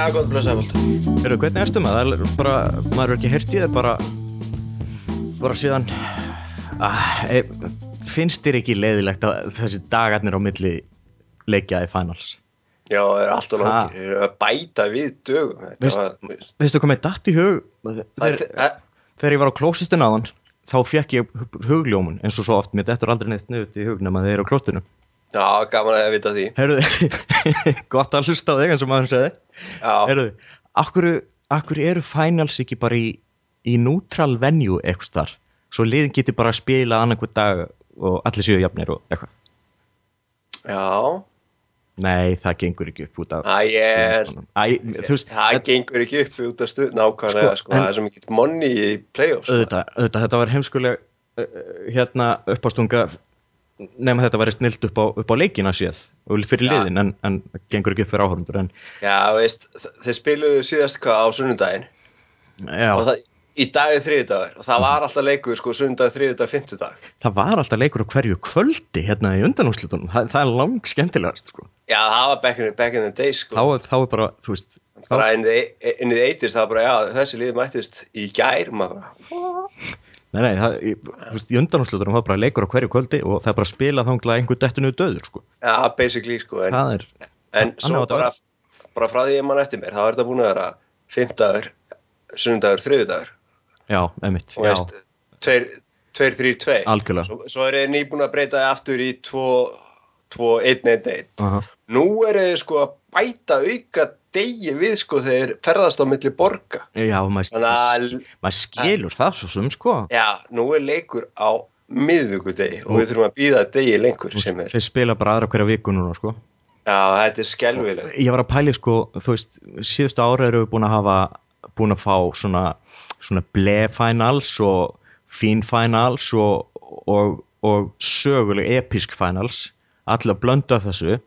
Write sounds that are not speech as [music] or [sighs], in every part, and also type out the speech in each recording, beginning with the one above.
Já, gott blessa fólk Eru, hvernig erstu maður? Er bara, maður er ekki þér bara bara síðan að, e, finnst þér ekki leiðilegt að þessi dagarnir á milli leikja í finals? Já, það er alltaf er að bæta við dögum. Veist- Veistu hvað með datt í hug? Þegar, þegar ég var á klósistun áðan þá fekk ég hugljómun eins og svo oft. Mér dettur aldrei neitt nöðut í hug nema þeir eru á klóstinu Já, gaman að vita því. Herðu, [laughs] gott að hlusta á þig eins og maður segði Já, Herðu, akkur, akkur eru finals ekki bara í, í neutral venue eitthvað þar svo liðin geti bara að spila annarkvæð dag og allir séu jafnir og eitthvað. Já. Nei, það gengur ekki upp út af Æ, ég-. Æ, veist, Það þetta- gengur ekki upp út af stuð Nákvæmlega, Sko, sko, en- það er svo mikið money í playoffs sko. auðvitað, auðvitað, þetta var heimskuleg uh, hérna uppástunga nema þetta var snilt upp á, upp á leikina séð og fyrir Já. liðin en, en það gengur ekki upp fyrir áhörundur en Já, veist, þeir spiluðu síðast hvað á sunnudaginn? Já, og það, í dag er þriðudagur og það var alltaf leikur, sko, sunnudag, þriðudag, fimmtudag. Það var alltaf leikur á hverju kvöldi hérna í undanúslitunum, það, það er lang skemmtilegast sko. Já, það var back in, back in the days, þá, sko er- þá er bara, þú veist þá, í inn í eitist, það var bara, já, þessi liði mættist í gær, maður bara, nei, nei, það, veist, í undanúslitunum var bara leikur á hverju kvöldi og það er bara að spila þangla einhver dettinu döður sko. já, basically, sko en, er, en svo bara, bara frá því ég mann eftir mér, þá er þetta búin að vera fimmtagur, sunnudagur, þriðudagur já, emitt og já, veist, tveir, tveir, þrýr, tveir. Algjörlega. Svo, svo er ég nýbúin að breyta það aftur í tvo, tvo, einn, einn, einn. Nú er þið sko að bæta auka degi við sko þegar ferðast á milli borga. Já, maður, þannig að, maður skilur það svo sem sko. Já, nú er leikur á miðvíkudegi og við þurfum að býða degi lengur sem er, þeir spila bara aðra hverja viku núna sko. Já, þetta er skelvileg ég var að pæli sko, þú veist síðustu ára eru við búin að hafa búin að fá svona, svona ble finals og fín finals og, og, og söguleg episk finals. Allir að blönda þessu.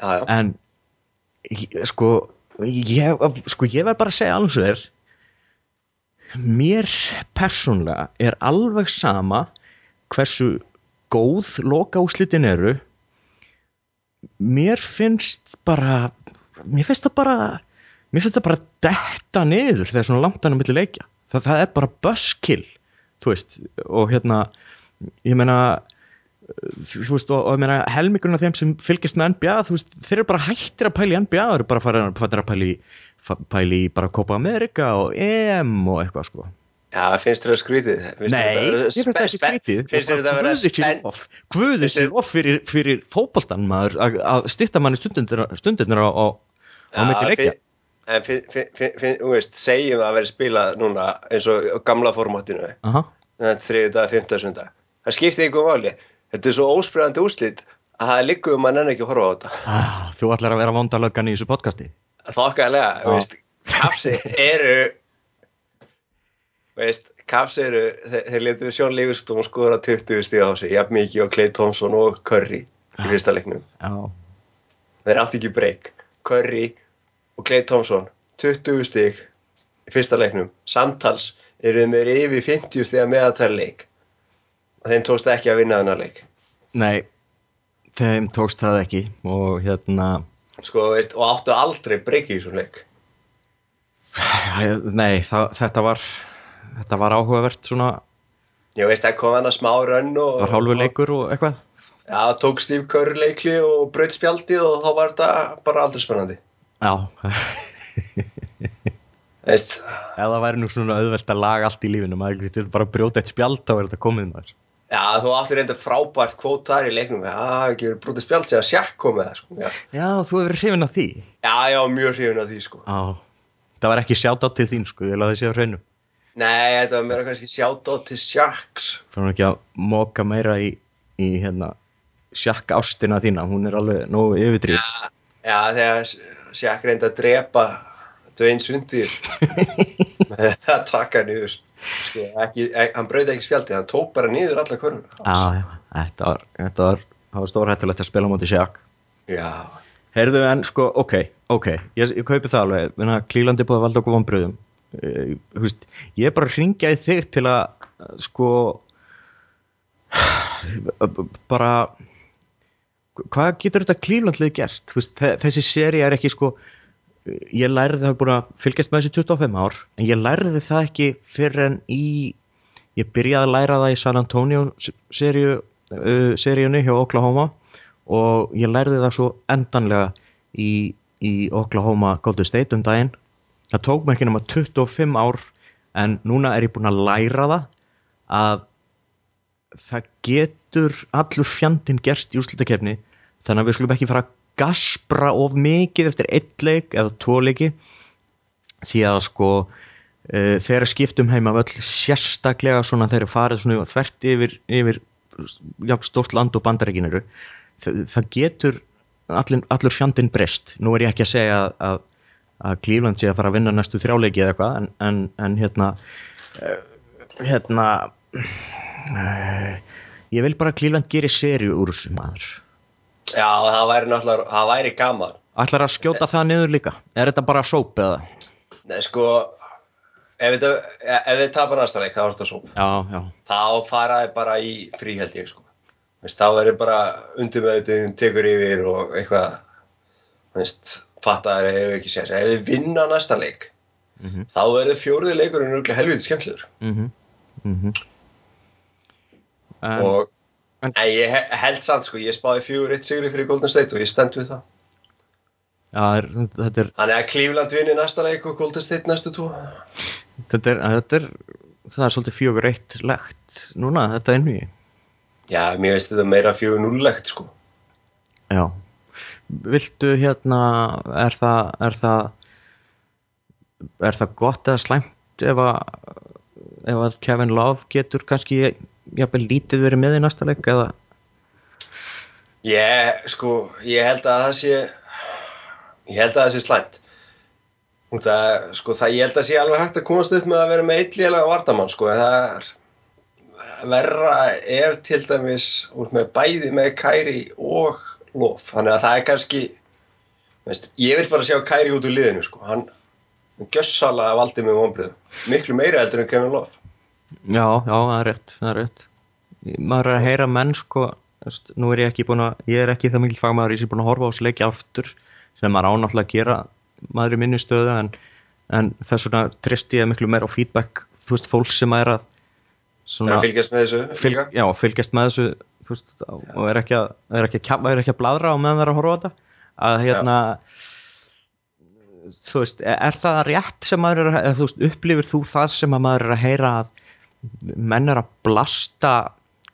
Já, já, en sko ég, sko ég verð bara að segja alveg svo þér mér persónlega er alveg sama hversu góð lokaúslitin eru. Mér finnst bara mér finnst það bara mér finnst það bara detta niður þegar svona langt hann á milli leikja. Það, það er bara buskill þú veist og hérna ég meina þú veist, og, og ég meina helmingurinn af þeim sem fylgist með NBA, þú veist, þeir eru bara hættir að pæla í NBA, þeir eru bara farin að pæla í fa- pæla í bara Copa America og EM og eitthvað sko. Já, finnst þér það skrítið? Finnst Nei, ég finnst það ekki skrítið. finnst þér þetta að vera spenn lof Guði Finnst sér lof fyrir, fyrir fótboltan maður að, styrta manni stundirnar á, á, fin- en þú veist, segjum að vera spilað núna eins og gamla formátinu Aha. þriði dag, fymta, sunda það skipti ykkur máli þetta er svo óspreyðandi úrslit að það liggur um að nenni ekki að horfa á þetta. Ah, Þú ætlar að vera vondalöggan í þessu podcasti? Þokkalega, veist, kapsi eru veist, kapsi eru þeir, þeir letu Sjón Lífustón skora 20 stíð á sig, jafn mikið og Clay Thompson og Curry í fyrsta leiknum. Já, þeir átti ekki breyk Curry og Clay Thompson 20 stík í fyrsta leiknum. Samtals eru þeir yfir 50 stíða meðatæri leik þeim tókst ekki að vinna þennan leik. Nei þeim tókst það ekki og hérna sko, veist, og áttu aldrei breyki í þessum leik? Nei, það, þetta var þetta var áhugavert svona. Ég veist það kom hann að smá rönn og, var hálfu leikur og eitthvað? Já, tók Steve Curry leikli og braut spjaldi og þá var þetta bara aldrei spennandi. Já, ef það væri nú svona auðvelt að laga allt í lífinu maður getur bara að brjóta eitt spjald þá er þetta komið maður já, þú átti reynda frábært kvót þar í leiknum. Já, ekki verið brotið spjald sem að sjakk komið það sko. já. Já, þú hefur verið hrifin af því? Já, já, mjög hrifin af því sko. Já, það var ekki sjátt til þín sko, ég laði sér á hreinu. Nei, þetta var meira kannski sjátt á til sjakks Það var ekki að móka meira í, í hérna sjakk ástina þína, hún er alveg nógu yfirdrýtt Já, þegar Sjakk reyndi að drepa Dwayne Sundir með [laughs] [laughs] að taka niður sko, ekki, ek, hann brauði ekki spjaldi hann tók bara niður alla já, þetta var, var, var stórhættulegt að spila á móti sjakk. Já, Heyrðu en sko, ok, ok, ég, ég kaupi það alveg, Klílandi búið að valda okkur vonbröðum uh, veist, ég er bara ringja í þig til að sko bara hvað getur þetta Klílandlið gert? Þú veist, þe- þessi seri er ekki sko ég lærði það búin að fylgjast með þessi 25 ár en ég lærði það ekki fyrir en í ég byrjaði að læra það í San Antonio seríu, uh, seríunni hjá Oklahoma og ég lærði það svo endanlega í, í Oklahoma Golden State um daginn. Það tók mér ekki nema 25 ár en núna er ég búin að læra það að það getur allur fjandinn gerst í úrslutakefni þannig að við skulum ekki fara að gaspra of mikið eftir eitt leik eða tvo leiki. Því að sko uh, þegar skiptum heima völl sérstaklega svona þegar farið svona þvert yfir, yfir já, stórt land og bandarækinaru það, það getur allin, allur fjandinn breyst. Nú er ég ekki að segja að, að, Cleveland sé að fara að vinna næstu þrjáleiki eða eitthvað en, en, en hérna uh, hérna uh, ég vil bara að Cleveland gerir sériu úr þessu maður Já, það væri náttúrulega, það væri gaman. Ætlar að skjóta það niður líka? Er þetta bara sóp eða? Nei, sko ef við tapar næsta leik, þá er þetta svo já, já, þá faraði bara í frí held ég sko. Veist, þá verður bara undir með þetta tekur yfir og eitthvað veist, fattaður hefur ekki sér ef við vinna næsta leik Mhm. þá verður fjóruði leikurinn helviti skemmtilegur. Mhm. Mhm. En, og en- en ég he- held samt sko, ég spáði fjögur eitt sigri fyrir Golden State og ég stend við það. Já, er, þetta er Þannig að Cleveland vinni næsta leik og Golden State næstu tvo. þetta er, þetta er það er svolítið fjögur eitt legt núna, þetta er nýi Já, mér veist þetta meira fjögur núllegt sko. Já. Viltu hérna er það er það er það gott eða slæmt ef að ef að Kevin Love getur kannski jafnvel lítið verið með í næsta leik eða? Ég, sko, ég held að það sé ég held að það sé slæmt. Út að, sko, það ég held að sé alveg hægt að komast upp með að vera með eitthvað vartamann, sko, en það er verra er til dæmis út með bæði með Kæri og Lof, þannig að það er kannski veist, ég vil bara sjá Kæri út úr liðinu, sko, hann gjössalega valdi með vonbröðum, miklu meira heldur en Kevin Lof Já, já, það er rétt, það er rétt. Maður er að heyra menn, sko, nú er ég ekki búin að, ég er ekki það mikil fagmaður, ég er búin að horfa á þessu leiki aftur, sem maður ánáttúrulega að gera, maður er minni stöðu, en, en þess vegna tristi ég miklu meira á feedback, þú veist, fólks sem er að, svona, að fylgjast með þessu fylg, já, fylgjast með þessu, þú veist, og er ekki að, er ekki að, er ekki að bladra á meðan það er að horfa á þetta, að hérna, þú veist, er það rétt sem maður er að, þú veist, upplifir þú það sem að maður er að heyra að menn er að blasta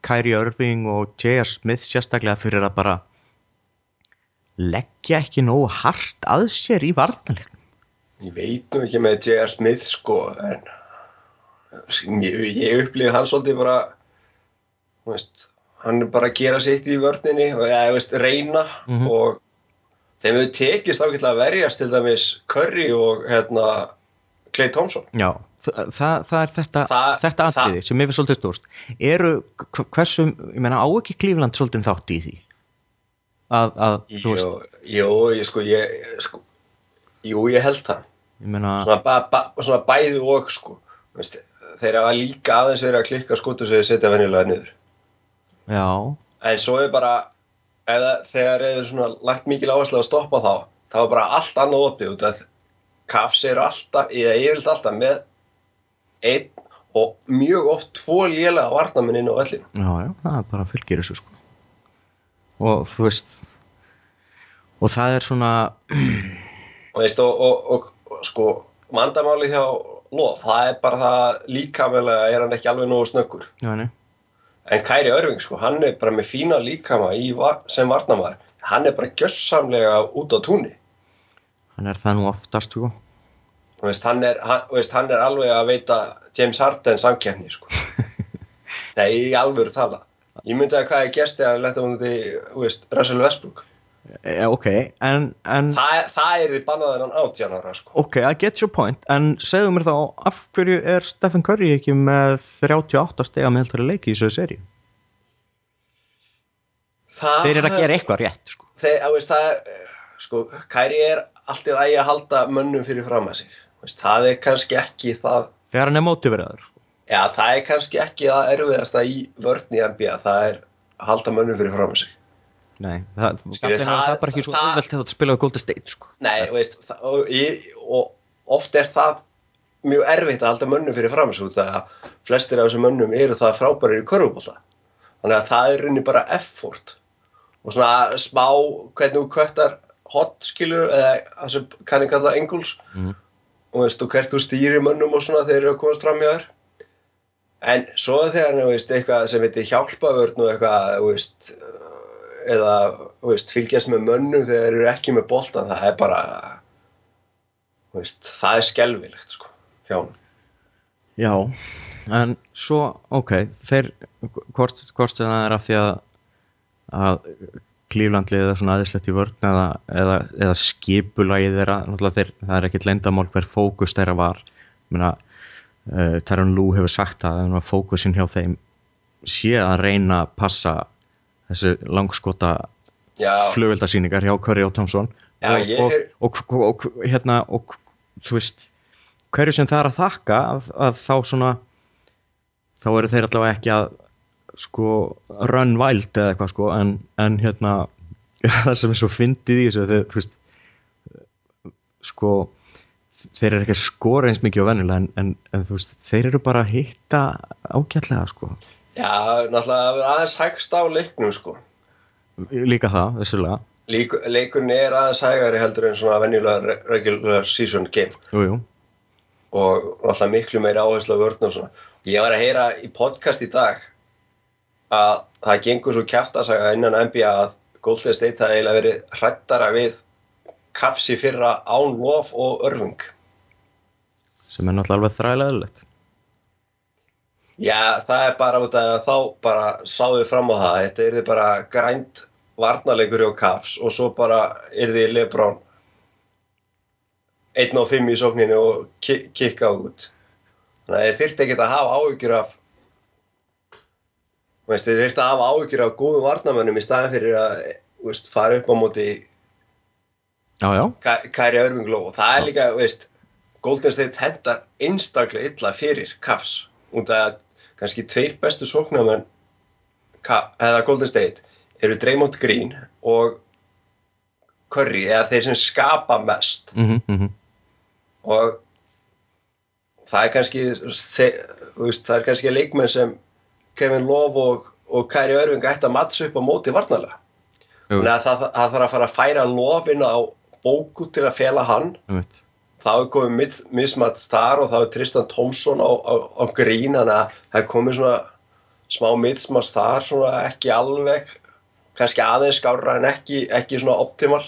Kyrie Irving og J.R. Smith sérstaklega fyrir að bara leggja ekki nógu hart að sér í varnalegnum Ég veit nú ekki með J.R. Smith sko en ég, ég upplýði hann svolítið bara veist, hann er bara að gera sitt í vörninni og ja, veist, reyna Mhm. og þeim hefur tekist ágætlega að verjast til dæmis Curry og hérna Clay Thompson Já, það, það, það er þetta, Það- þetta það- atriði sem ég finnst svolítið stórst eru, hv- hversu, ég meina á ekki Klífland svolítið þátt í því? Að, að veist, jú, ég sko ég sko, jú, ég held það. Ég meina svona, ba, ba, svona bæði og sko. Veist, þeir hafa líka aðeins verið að klikka skotu sem þeir setja venjulega niður. Já, En svo er bara, eða þegar er svona lagt mikil áherslu að stoppa þá, þá er bara allt annað opið út að Cavs eru alltaf, eða yfirleitt alltaf með einn og mjög oft tvo lélega varnamenn inn á vellinu. já, já, það bara fylgir þessu sko og þú veist og það er svona Og, veist, og, og, og, sko, vandamáli hjá Lof, það er bara það líkamlega er hann ekki alveg nógu snöggur. já, nei, En Kæri Örving, sko, hann er bara með fína líkama í, va- sem varnamaður. Hann er bara gjössamlega út á túnni. hann er það nú oftast sko veist, hann, er, hann, veist, hann er alveg að veita James Harden samkeppni sko. [laughs] Nei, í alvöru tala Ég myndi að hvað er gerst hann letta mútið þú veist, Russell Westbrook e, ok, en, en Þa, Það er því bannaðin hann átján ára sko. ok, I get your point en segðu mér þá, af hverju er Stephen Curry ekki með 38 stega meðaltari leiki í þessu seri Það, þeir eru að gera eitthvað rétt sko. þeir, að, veist, það, er, sko, Kæri er alltaf ægi að halda mönnum fyrir fram að sig veist, Það er kannski ekki það þegar hann er mótiveraður Já, það er kannski ekki það erfiðasta í vörn í NBA Það er að halda mönnum fyrir fram sig. Nei það, Skilur, það, það, er bara ekki svo auðvelt til að spila á Golden State sko. Nei, veist, það, og, ég, og oft er það mjög erfitt að halda mönnum fyrir fram svo að flestir af þessum mönnum eru það frábærir í körfubólta þannig að það er rauninni bara effort. Og svona smá hvernig þú kvöttar hot skilur eða það sem kanni kalla angles. Mhm. Og, veist, og hvert þú stýrir mönnum og svona þeir eru að komast fram hjá þér. En svo þegar þú veist, eitthvað sem heitir hjálpavörn og eitthvað veist, eða þú veist, fylgjast með mönnum þegar þeir eru ekki með boltan það er bara það er skelfilegt sko, hjá hann já, en svo ok, þeir hvort sem það er af því að að klíflandlið er svona aðeinslegt í vörn eða, eða, eða skipulagið þeirra þeir, það er ekkit leyndamál hver fókus þeirra var. Uh, Tyron Lue hefur sagt að fókusin hjá þeim sé að reyna að passa þessu langskota flugveldasýningar hjá Curry og Thompson. Já, og, og, og, og hérna og þú veist hverju sem það er að þakka að, að þá svona þá eru þeir allavega ekki að sko run wild eða eitthvað sko en, en hérna [laughs] það sem er svo fyndið í þessu þeir, þú veist sko þeir eru ekki að skora eins mikið á venjulega en, en, en þú veist þeir eru bara að hitta ágætlega sko já, náttúrulega aðeins hægst á leiknum sko líka það, vissulega Lík, leikurinn er aðeins hægari heldur en svona venjulega re- regular season game jú, jú. og náttúrulega miklu meiri áherslu á vörn og svona. Ég var að heyra í podcast í dag að það gengur svo kjaftasaga innan NBA að Golden State hafi eiginlega verið hrættara við kapsi fyrra án lof og örfung. sem er náttúrulega alveg þrælega eðlilegt Já, það er bara út af að þá bara sáðu fram á það. Þetta er bara grænt varnarleikur hjá Cavs og svo bara er þið Lebron 1 og 5 í sókninu og ki kikka út. Þannig að þið þyrfti ekki að hafa áhyggjur af veist, þið þyrfti að hafa áhyggjur af góðum varnarmönnum í staðin fyrir að veist, fara upp á móti já, já, Kæri Örvingló og það er líka, veist Golden State hendar einstaklega illa fyrir Cavs út af að kannski tveir bestu sóknarmenn eða Golden State eru Draymond Green og Curry eða þeir sem skapa mest. Mhm, mhm. Og það er kannski þe þú veist, það er kannski leikmenn sem Kevin Love og, og Kæri Örving ætti að matsa upp á móti varnarlega Jú. þannig að það, það þarf að fara að færa Love inn á bóku til að fela hann einmitt. þá er komið mismat star og þá er Tristan Thompson á, á, á grín þannig að það er komið svona smá mismat star svona ekki alveg kannski aðeins skárra en ekki, ekki svona optimal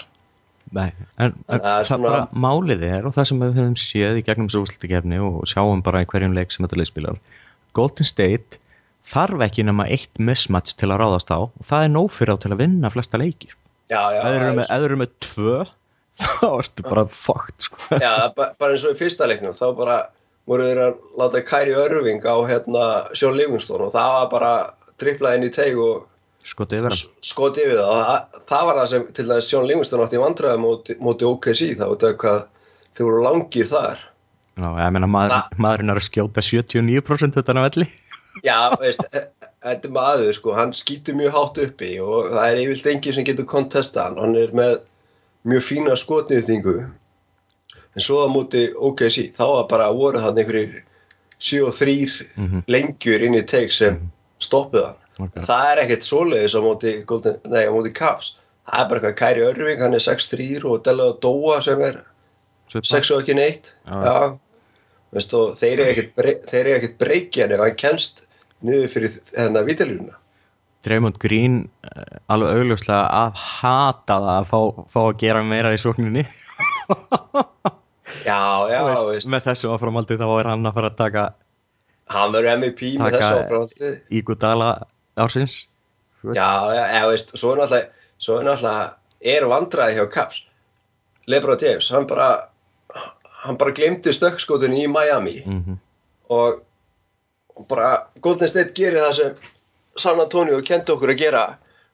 Nei, en, en Það er svona- bara málið er og það sem við höfum séð í gegnum þessu úrslutakefni og sjáum bara í hverjum leik sem þetta liðspilar Golden State þarf ekki nema eitt mismatch til að ráðast á og það er nóg fyrir á til að vinna flesta leiki já, já, ef þeir eru er með, tvö [laughs] þá ertu bara fucked sko. Já, ba- bara eins og í fyrsta leiknum þá bara voru þeir að láta Kæri Örving á hérna Sjón Livingston og það var bara triplað inn í teig og skotið yfir það. Og það, það var það sem til dæmis Sjón Livingston átti í vandræði móti, móti OKC þá veit það hvað þeir voru langir þar. Já, ég meina maður, maðurinn er að skjóta 79% utan á velli Já, veist, e- þetta er maður sko, hann skýtur mjög hátt uppi og það er yfirlt engin sem getur kontesta hann, hann er með mjög fína skotniðtingu en svo á móti OKC, þá var bara voru hann einhverjir 7 og 3 lengjur inn í teik sem stoppuð hann. Akkurat. Það er ekkert svoleiðis á móti, Golden, nei, á móti Cavs. Það er bara eitthvað Kæri Örving, hann er 6-3 og Della Dóa sem er Svipað. 6 og ekki neitt. Já. Já. Veist, og þeir eru ekkert, brey, þeir eru ekkert breykjan ef hann kemst niður fyrir þennan vítalínuna. Draymond Green eh, alveg augljóslega að hata það að fá, fá að gera meira í sókninni Já, já, veist, veist, með þessu áframaldi þá er hann að fara að taka hann verður MVP með þessu áframhaldi. Ígudala ársins. Já, já, já, veist, svo er náttúrulega, svo er náttúrulega, er vandræði hjá Caps. Lebron James, hann bara, hann bara glemdi stökkskotinu í Miami Mhm. og, og bara Golden State gerir það sem San Antonio kendi okkur að gera.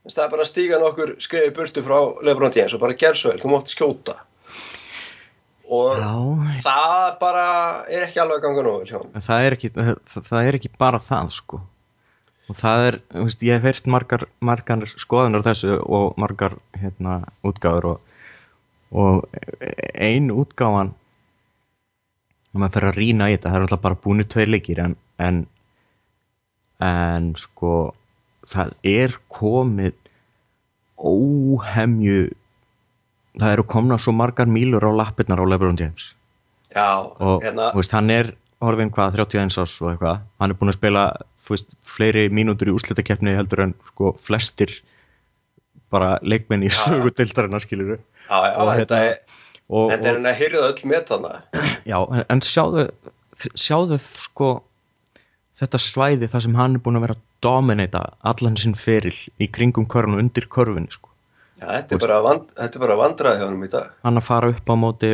Það er bara að stíga nokkur skriði burtu frá Lebron James og bara gerð svo vel, þú mátt skjóta. Og Já, það bara er ekki alveg ganga en það er ekki það, er ekki bara það sko og það er, veist, ég hef heyrt margar, margar skoðunar þessu og margar hérna útgáfur og, og ein útgáfan og maður fer að rýna í þetta, það er alltaf bara búinu tveir leikir en, en en sko það er komið óhemju það eru komna svo margar mílur á lappirnar á Lebron James. Já, og hérna, veist, hann er orðin hvað, 31 ás og eitthvað. Hann er búin að spila, veist, fleiri mínútur í úrslitakeppni heldur en sko flestir bara leikmenn í sögu dildarinnar skilur og þetta hérna- er, og, þetta er hann að hyrða öll með þarna. Já, en, en sjáðu sjáðu sko þetta svæði þar sem hann er búin að vera að dominata allan sinn feril í kringum körfun og undir körfunni sko. Já, þetta er bara, vand, þetta er bara vandraði hjá hann í dag. hann að fara upp á móti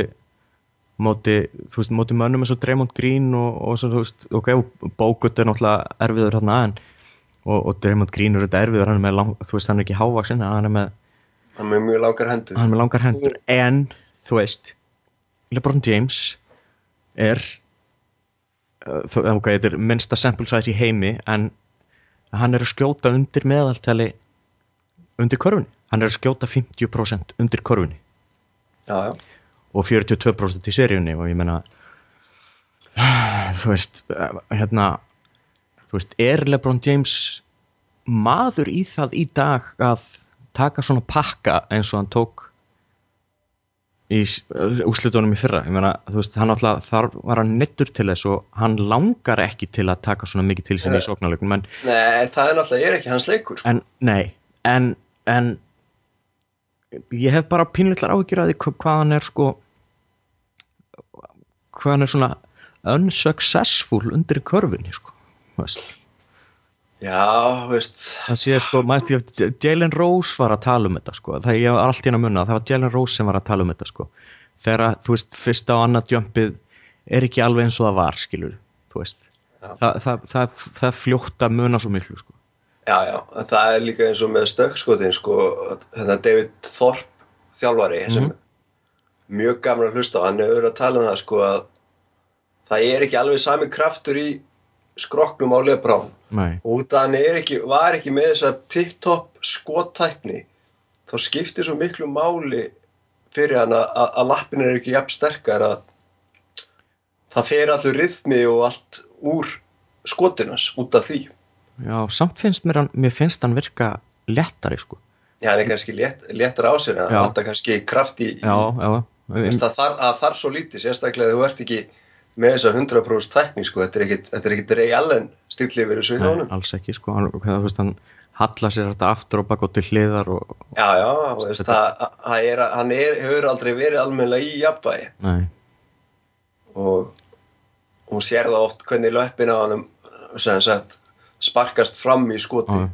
móti, þú veist, móti mönnum eins og Draymond Green og, og svo, þú veist, ok, Bógut er náttúrulega erfiður hann en og, og Draymond Green er þetta erfiður, hann er með lang, þú veist, hann er ekki hávaksinn, hann er með Hann er með mjög langar hendur. hann er með langar hendur en þú veist LeBron James er uh, ok, þetta er minnsta sample size í heimi en hann er að skjóta undir meðaltali undir körfunni hann er að skjóta 50% undir körfunni Já, já. og 42% í seríunni og ég meina [sighs] þú veist uh, hérna þú veist, er LeBron James maður í það í dag að taka svona pakka eins og hann tók í úslitunum í fyrra ég meina, þú veist, hann alltaf þar var hann nettur til þess og hann langar ekki til að taka svona mikið til sinni í sóknarleikum en, Nei, það er náttúrulega, ég er ekki hans leikur. Sko. en nei, en en ég hef bara pínlítlar áhyggjur að því hva- hvað hann er sko hvað hann er svona unsuccessful undir í körfunni sko veist Já, veist, það sé sko, mætti, Jalen Rose var að tala um þetta sko, það ég var allt í hann að munna það var Jalen Rose sem var að tala um þetta sko. Þegar að, þú veist, fyrsta og annað jumpið er ekki alveg eins og það var skilur, þú veist. Það, það, það, það fljótt að muna svo miklu sko. Já, já, en það er líka eins og með stökkskotin, sko, hérna David Thorpe, þjálfari, sem mjög gaman að hlusta hann hefur að tala um það, sko, að það er ekki alveg sami kraftur í skroknum á Lebrón Nei, og að hann er ekki, var ekki með þessa tip-top skottækni þá skiptir svo miklu máli fyrir hann að, að, að lappin er ekki jafn sterkar að það fer allur ryðmi og allt úr skotinas út af því. Já, samt finnst mér hann mér finnst hann virka lettari sko. Já, hann er kannski létt, léttar á sér Já. hann vantar kannski kraft í, já, já, Veist, að, þar, að þar svo lítið, sérstaklega þú ert ekki með þessa 100% tækni sko. þetta er ekkit, þetta er ekkit Ray Allen stílið verið svo í Nei, honum. alls ekki sko hann, hvað, veist, hann hallar sér þetta aftur og bak og til hliðar og, Já, já, veist, það, það er, hann er, hefur aldrei verið almennilega í jafnvægi. Nei, og hún sér það oft hvernig löppin á hann sem sagt sparkast fram í skoti. Já.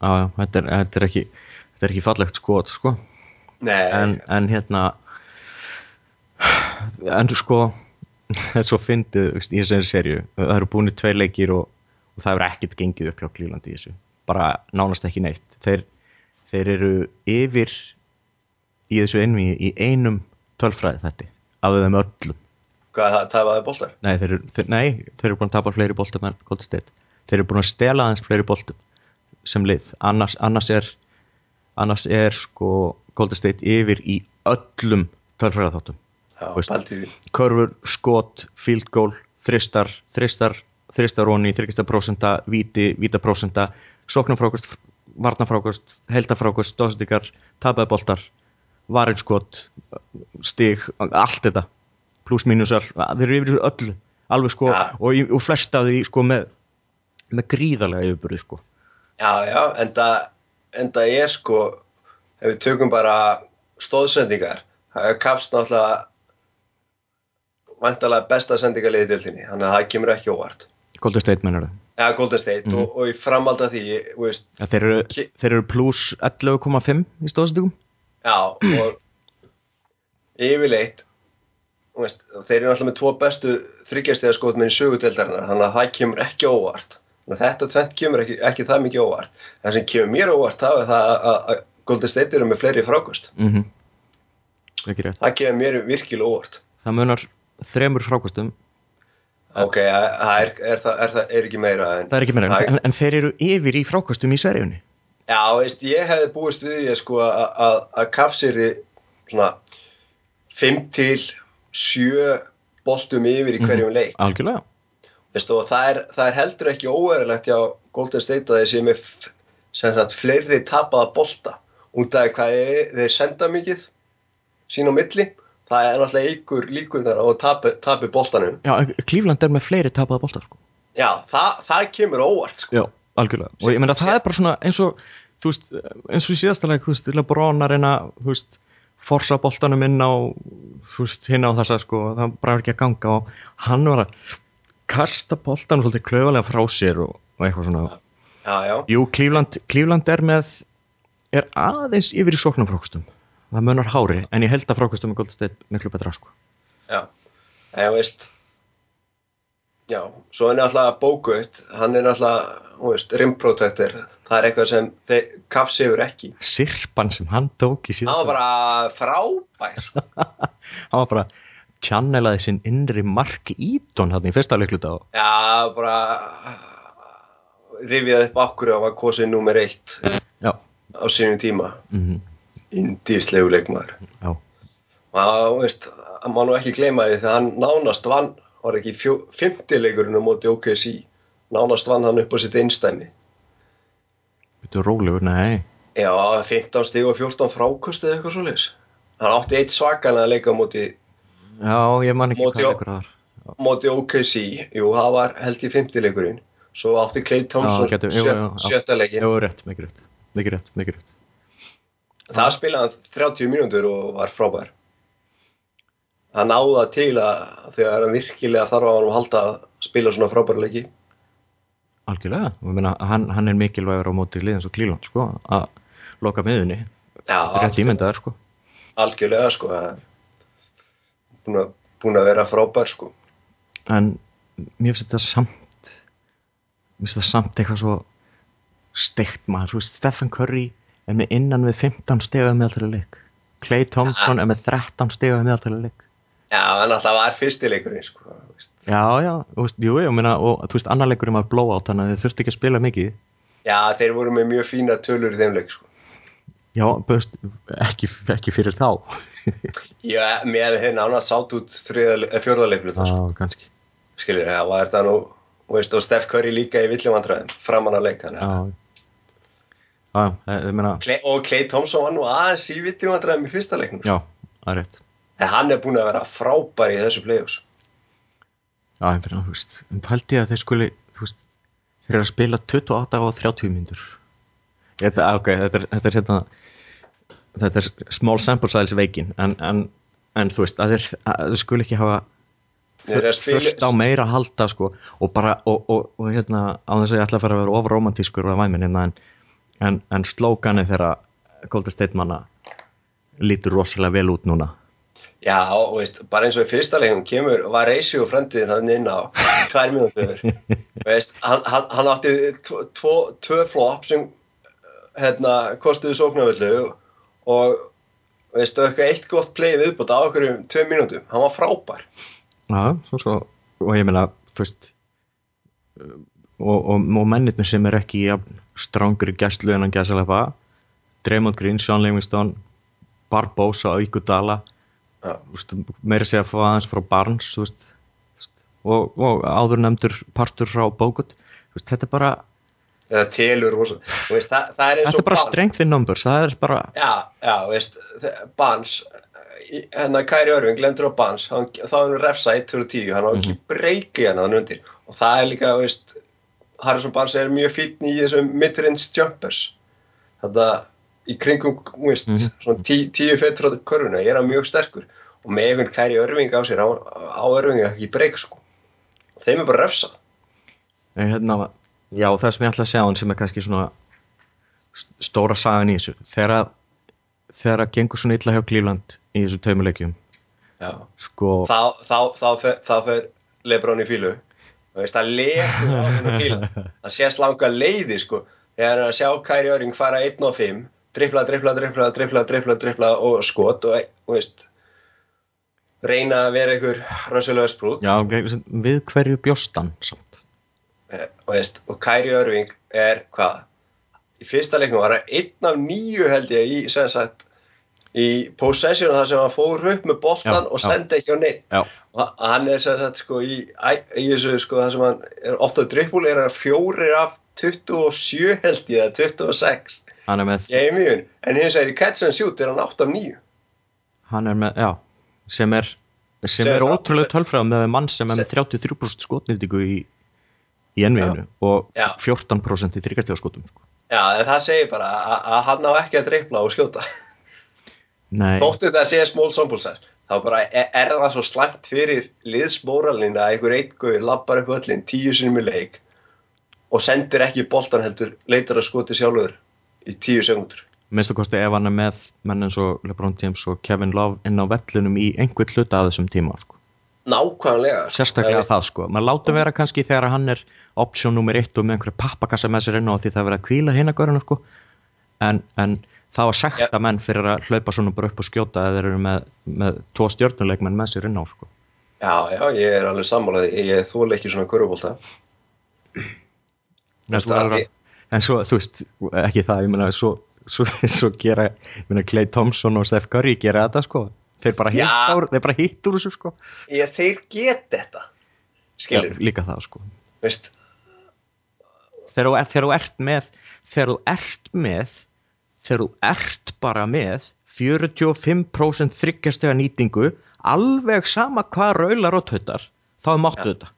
Já, já, þetta er, þetta er ekki þetta er ekki fallegt skot sko. Nei, en, en hérna en sko þetta [laughs] er svo fyndið í þessari serju það eru búin tveir leikir og, og það eru ekkert gengið upp hjá Klíland í þessu. Bara nánast ekki neitt. Þeir, þeir eru yfir í þessu einví í einum tölfræði þetta af þeim öllum. Hvað það tafaði boltar? nei þeir, eru, þeir, nei, þeir eru búin að tapa fleiri boltum en Golden State. Þeir eru búin að stela aðeins fleiri boltum sem lið. Annars, annars er annars er sko Golden State yfir í öllum tölfræðaþáttum Körfur, skot, field goal þristar, þristar þristaróni, þryggjastaprósenta, víti vítaprósenta, sóknarfrákust varnarfrákust, heldafrákust stóðsendingar, tapaði boltar varinskot, stig allt þetta, pluss mínusar þeir eru yfir öllu alveg sko, Ja. og, og flest af því sko með með gríðarlega yfirbyrði sko Já, já, en það, en það er sko, ef við tökum bara stóðsendingar, það er kapst náttúrulega vantalega besta sendingarliði dildinni, þannig að það kemur ekki óvart. Golden State mennur það Ja, Golden State og, og í framhald af því, veist, ja, þeir eru, eru pluss 11,5 í stóðsendingum já, og yfirleitt, veist, þeir eru náttúrulega með tvo bestu þryggjastega í sögudeldarinnar, þannig að það kemur ekki óvart. Að þetta tvent kemur ekki, ekki það mikið óvart. Það sem kemur mér óvart þá er það að, að, að Golden State eru með fleiri frákust. mm -hmm. Það kemur mér virkilega óvart. það munar þremur frákostum. Ok, það er, er, það, er, það er ekki meira en, það er ekki meira, en, en þeir eru yfir í frákostum í seríunni Já, veist, ég hefði búist við því sko að- yrði svona 5 til 7 boltum yfir í hverjum leik. algjörlega, veist, og það er, það er heldur ekki óverulegt hjá Golden State að þeir sé með sem sagt, fleiri tapaða bolta. Út af hvað þeir, senda mikið sín á milli það er náttúrulega ykkur líkunar á að tapi, tapi boltanum. Já, Klífland er með fleiri tapaða bolta sko. já, það, það kemur óvart sko. já, algjörlega, og ég meina það er bara svona eins og, þú veist, eins og í síðasta leik, þú veist, Lebron að reyna, þú veist forsa boltanum inn á þú veist, hinn á þessa, sko, það er ekki að ganga og hann var að kasta boltanum svolítið klaufalega frá sér og, og eitthvað svona, já, já, jú, Klífland Klífland er með, er aðeins yfir í sóknarfrákustum, það munar hári en ég held að frákustum er Gold State miklu betra, sko. Já. Já, veist já, svo er náttúrulega bókaut hann er náttúrulega, þú veist, rimprotector það er eitthvað sem þeir hefur ekki. Sirpan sem hann tók í hann síðasta var bara frábær sko. [laughs] hann var bara channelaði sinn innri Mark Eaton hann í fyrsta leikluta Já, bara rifjaði upp okkur að var kosið nummer eitt já, á sínum tíma. Mm Indíslegu leikmaður. Já, og veist, hann má nú ekki gleyma því þegar hann nánast vann var ekki fjó, 50 leikurinn á móti OKC nánast vann hann upp á sitt einstæmi Þetta rólegur, nei. Já, 15 stig og 14 frákost eða eitthvað svoleiðis. Hann átti eitt svakalega að leika á móti, Já, ég man ekki hvað leikur það var. móti OKC jú, það var held í 50 leikurinn. Svo átti Clay Thompson jú, jú, sjötta leikin Jó, rétt, mikið rétt Mikið rétt, mikið rétt Það spilaði hann 30 mínútur og var frábær. Það náða til að þegar hann virkilega þarf á hann að halda að spila svona frábæra leiki. Algjörlega, meina, hann, hann er mikilvægur á móti liðins og klílund, sko að loka er rétt ímyndaður, sko algjörlega sko. Búin að, búin að vera frábær sko. en mér finnst þetta samt mér finnst þetta samt eitthvað svo steikt maður, þú veist, Stephen Curry er með innan við 15 stega meðaltali leik Clay Thompson er með 13 stega meðaltali leik Já, en alltaf var fyrsti leikurinn sko. já, já, veist, jú, ég meina og þú veist, annar leikurinn var blowout, þannig að þið þurfti ekki að spila mikið. Já, þeir voru með mjög fína tölur í þeim leik sko. já, best, ekki, ekki fyrir þá. [laughs] Já, með henni annars sátt út fjörðarleikluta sko. já, kannski. Skilir, það var þetta nú veist, og Steph Curry líka í villumandræðin framan að leika já, já, já, ég meina Clay, og Clay Thompson var nú aðeins í villumandræðin í fyrsta leiknum já, það er rétt En hann er búin að vera frábær í þessu play-offs. Já, fyrir að, þú veist, pældi ég að þeir skuli, þú veist, þeir eru að spila 28 og 30 myndur. Þetta, ok, þetta er, þetta er hérna, þetta er small sample size veikin, en, en, en þú veist, að þeir, að þeir skuli ekki hafa fullt á meira að halda, sko, og bara, og, og, og hérna, á þess að ég ætla að fara að vera ofromantískur og að væmin, hérna, en, en, en slókani þeirra Golden State manna lítur rosalega vel út núna. Já, og veist, bara eins og í fyrsta leikum kemur, var Reisio frendiðin hann inn á [laughs] tvær mínútur. [laughs] veist, hann, hann, hann átti tvo, tvo, tvö flop sem hérna, kostuðu sóknarvöldu og veistu, eitthvað eitt gott play viðbútt á okkur um tvö mínútum. Hann var frábær. Já, svo svo, og ég meina, þú veist, og, og, og mennirnir sem er ekki jafn strángri gæslu en hann gæsalefa, Draymond Green, Sean Livingston, Barbosa þú veist, meira segja að fá aðeins frá Barnes, veist, og, og áður nefndur partur frá Bogut, veist, þetta er bara, Það telur Veist, það, það er þetta er bara strength in numbers, það er bara, Já, já, Barnes, hennar Kæri Örving, lendur á Barnes, þá er hann refsætt fyrir tíu, hann á ekki breyki hann hann undir. Og það er líka, veist, Harrison Barnes er mjög fítn í þessum midrange jumpers. Þetta í kringum, veist, svona tí, tíu fettur á körfuna, er hann mjög sterkur. Og með einhvern Kæri Örving á sér, á, á Örving ekki breyk, sko. Og þeim er bara refsa. hérna, já, það sem ég ætla að segja hann sem er kannski svona st- stóra sagan í þessu, þegar þegar að gengur svona illa hjá Cleveland í þessu taumuleikjum, sko, þá, þá, þá, þá fer Lebron í fílu veist, það lekur á hennu fíla [laughs] það sést langa leiði sko. Þegar að sjá Kæri Öring fara 1 og 5 drippla, drippla, drippla, drippla, drippla, drippla og skot og, og veist reyna að vera einhver Russell Westbrook. Já, við hverju bjóstan samt? Eh, og, veist, og Kyrie Irving er hvað? Í fyrsta leiknum var hann einn af nýju held ég í, sem sagt, í possession þar sem hann fór upp með boltan Já, og sendi ekki á neitt og hann er sem sagt sko í, í þessu sko það sem hann er ofta drippul er hann fjórir af 27 held ég eða 26 hann er með, í heimíun en hins vegar í catch and shoot er hann 8 af 9 hann er með, já sem er, sem Sem er ótrúlega tölfræð með mann sem er með 33% skotnýtingu í, í ennvíðinu og Já. 14% í þryggastíðaskotum sko. Já, en það segir bara að, hann á ekki að drippla og skjóta þóttu þetta að sé smól sambolsar þá bara er, er það svo slæmt fyrir liðsmóralin að einhver einn guður lappar upp öllin tíu sinni með leik og sendir ekki boltan heldur leitar að skoti sjálfur í tíu sekundur minnst að kosti ef hann er með menn eins og LeBron James og Kevin Love inn á vellunum í einhvern hluta að þessum tíma sko. nákvæmlega. Sérstaklega það sko, maður láti vera kannski þegar hann er option nummer 1 og með einhverja pappakassa með sér inn á því það er verið að kvíla hinn að göruna sko. en, en það var sekta Ja. menn fyrir að hlaupa svona bara upp og skjóta eða þeir eru með, með tvo stjórnuleikmenn með sér inn á sko. já, já, ég er alveg sammálaði ég þóla ekki svona körubólta en, svo þú veist, ekki það ég meina, svo, svo, [laughs] svo gera ég meina, Clay Thompson og Steph Curry gera þetta sko. þeir bara hitt Já. úr, þessu sko. ég, þeir get þetta skilur, Já, líka það sko. er, þegar þú ert með þegar þú ert með þegar þú ert bara með 45% þryggjastega nýtingu alveg sama hvað raular og tautar þá er máttu þetta.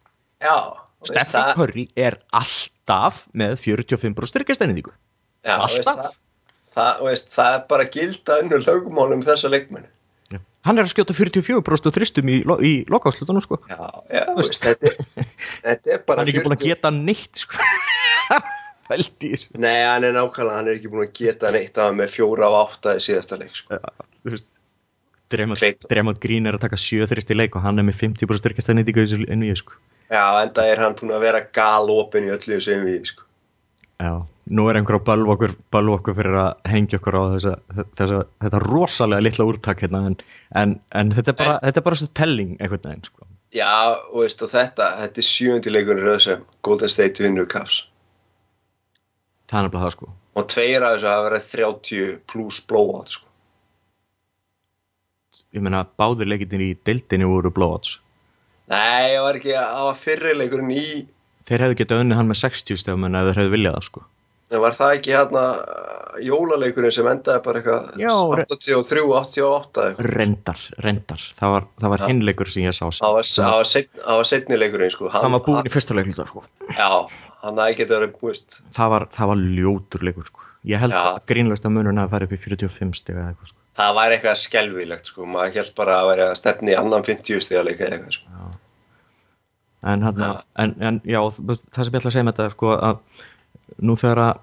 Já, veist, Steffi Curry er alltaf með 45% þryggjastega nýtingu. Já, veist, alltaf. það, það, veist, það er bara gilda unnur lögmálum þessa leikmenn. Hann er að skjóta 44% og þristum í, lo- í lokáslutunum sko. Já, já, veist, þetta, er- [laughs] þetta er bara hann er ekki búin að 40 geta neitt sko Veldi í þessu Nei, hann er nákvæmlega, hann er ekki búin að geta neitt að með fjóra á átta í síðasta leik sko. Þú veist, Draymond Clayton. Draymond Green er að taka 7 þrist í leik og hann er með 50% þryggjastega nýtingu í ennvíu sko Já, enda er hann búin að vera galopin í öllu þessu við sko. Já, nú er einhver að balva okkur, balva okkur fyrir að hengja okkur á þessa, þessa, þetta rosalega litla úrtak hérna en, en, en þetta er bara, þetta er bara svo telling einhvern veginn sko. Já, og veist, og þetta, þetta er sjöndi leikunni röð sem Golden State vinnur Cavs Það er nefnilega það sko. og tveir af þessu hafa verið 30 pluss blowout sko. Ég meina báðir leikirnir í deildinni voru blowouts. Nei, það var ekki, það var fyrri leikurinn í Þeir hefðu getað unnið hann með 60 stefum en þeir hefðu viljað sko. en var það ekki hérna jólaleikurinn sem endaði bara eitthvað Já, re- 83, 88 eitthvað Reyndar, reyndar. Það var, það var Já. hinleikur sem ég sá. Það var, það var, setn, það var sko. hann í fyrsta leikluta sko. Já, hann það ekki verið búist Það var, það var ljótur leikur sko. Ég held Já. að grínlöst að munurinn að fara upp í 45 steg eða eitthvað sko. Það var eitthvað skelvilegt sko, maður held bara að vera að stefni annan 50 stiga leika eitthvað sko. en, hann, Já. en, en já, það sem ég ætla að segja með þetta sko, að nú þegar að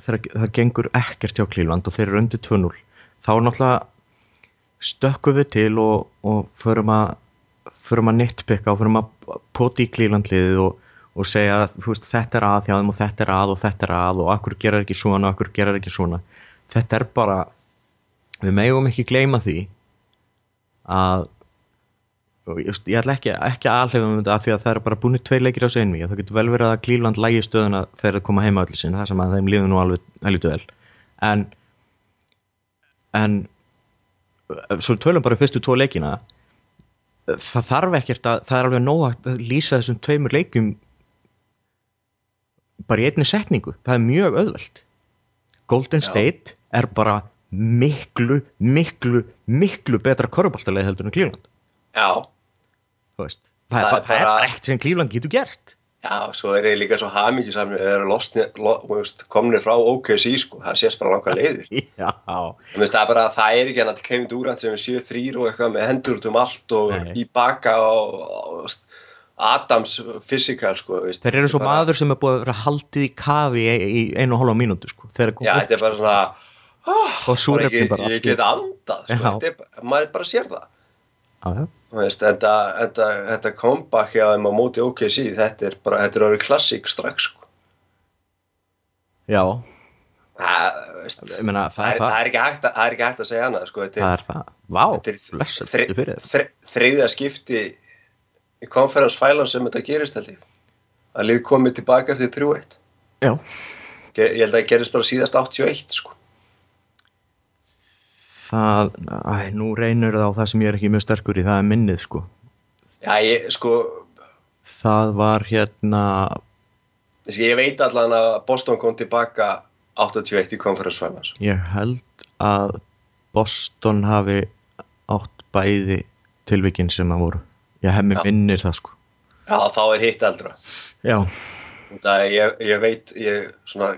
þegar það gengur ekkert hjá Klíland og þeir eru undir 2-0 þá er náttúrulega stökkum við til og, og förum að förum að nitpicka og förum að poti í Klíland liðið og, og segja veist, þetta er að hjá þeim og þetta er að og þetta er að og akkur gerir ekki svona, akkur gerir ekki svona. Þetta er bara við megum ekki gleyma því að og ég, ætla ekki, ekki að alhefum um þetta af því að það eru bara búin tvei leikir á seinvi og það getur vel verið að Klíland lægi stöðuna þegar það koma heima öll sinni, það sem að þeim líður nú alveg helviti vel. En en svo tölum bara um fyrstu tvo leikina það þarf ekkert að það er alveg nóg að lýsa þessum tveimur leikum bara í einni setningu, það er mjög auðvelt. Golden. State er bara miklu, miklu, miklu betra korfbaltaleg heldur en Klíland Já, þú veist það, Það er bara- ekkert sem Klífland getur gert. Já, svo er ég líka svo hamingisamni eða eru losni, lo, komnir frá OKC sko, það sést bara langa leiðir. [laughs] Já, veist, það er bara, það er ekki hann að Kevin Durant sem er 7-3 og eitthvað með hendur út um allt og Nei. í baka og, og Adams fysikal sko, þeir eru svo bara, maður sem er búið að vera haldið í kafi í, einu og hálfa mínútu sko. Já, þetta er bara svona og bara súrefni ekki, bara ég get andað sko, er, maður bara sér það. Já, já. Veist, þetta, þetta, þetta comeback hjá þeim á móti OKC, þetta er bara, þetta er orðið klassík strax, sko. já, Það, veist, meina, það er það, er ekki hægt að, það er ekki hægt að segja annað sko, þetta er, það vá, blessa, þri- þri- þriðja skipti í konferensfælan sem þetta gerist held ég að lið komið tilbaka eftir 3-1 já, ég held að það gerist bara síðast 81 sko. það, æ, nú reynir það á það sem ég er ekki mjög sterkur í, það er minnið sko já, ég, sko, það var hérna þessi, ég veit allan að Boston kom tilbaka 81 í konferensfælan sko. ég held að Boston hafi átt bæði tilvikin sem að voru ég hef mér minnir það sko. Já, þá er hitt eldra. Já, Út af að ég, ég veit, ég svona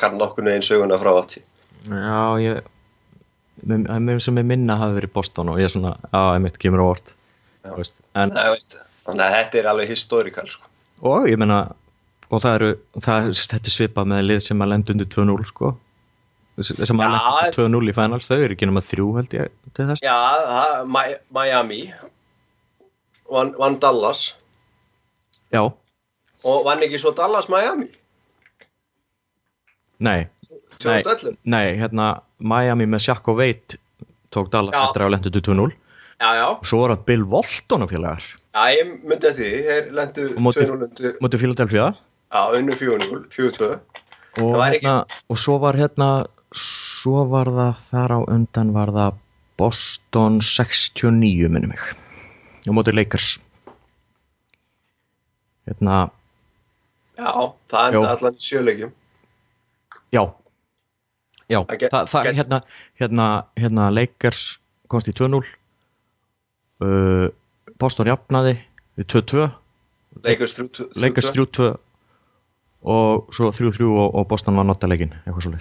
kann nokkur neginn söguna frá 80 já, ég mér, mér sem ég minna hafi verið Boston og ég svona, já, ég mitt kemur á veist, þannig að þetta er alveg historikal sko. og ég meina og það eru, það, þetta er svipað með lið sem að lenda undir 2-0 sko. Sem að lenda undir 2-0 í finals þau eru ekki nema þrjú held ég til þess. Já, það, Mi- Miami vann, vann Dallas. Já, og vann ekki svo Dallas Miami? Nei, 2011 nei, hérna Miami með Shaq og Veit tók Dallas Já. eftir að lenda undir 2-0 Já, já, og svo var það Bill Walton og félagar. Já, ég myndi að því þeir lendu Og móti- 2-0 undir mútið Philadelphia. Já, unnu 4-0, 4-2 og, hérna, og svo var hérna svo var það þar á undan var það Boston 69 minni mig og mótið Lakers. Hérna Já, það enda allan í sjöleikjum já. Já, Það get- það, það, hérna, hérna, hérna Lakers komst í 2-0 uh, Boston jafnaði við 2-2 Lakers 3-2 Lakers 3-2 og svo 3-3 og, og Boston vann notalegin eitthvað svo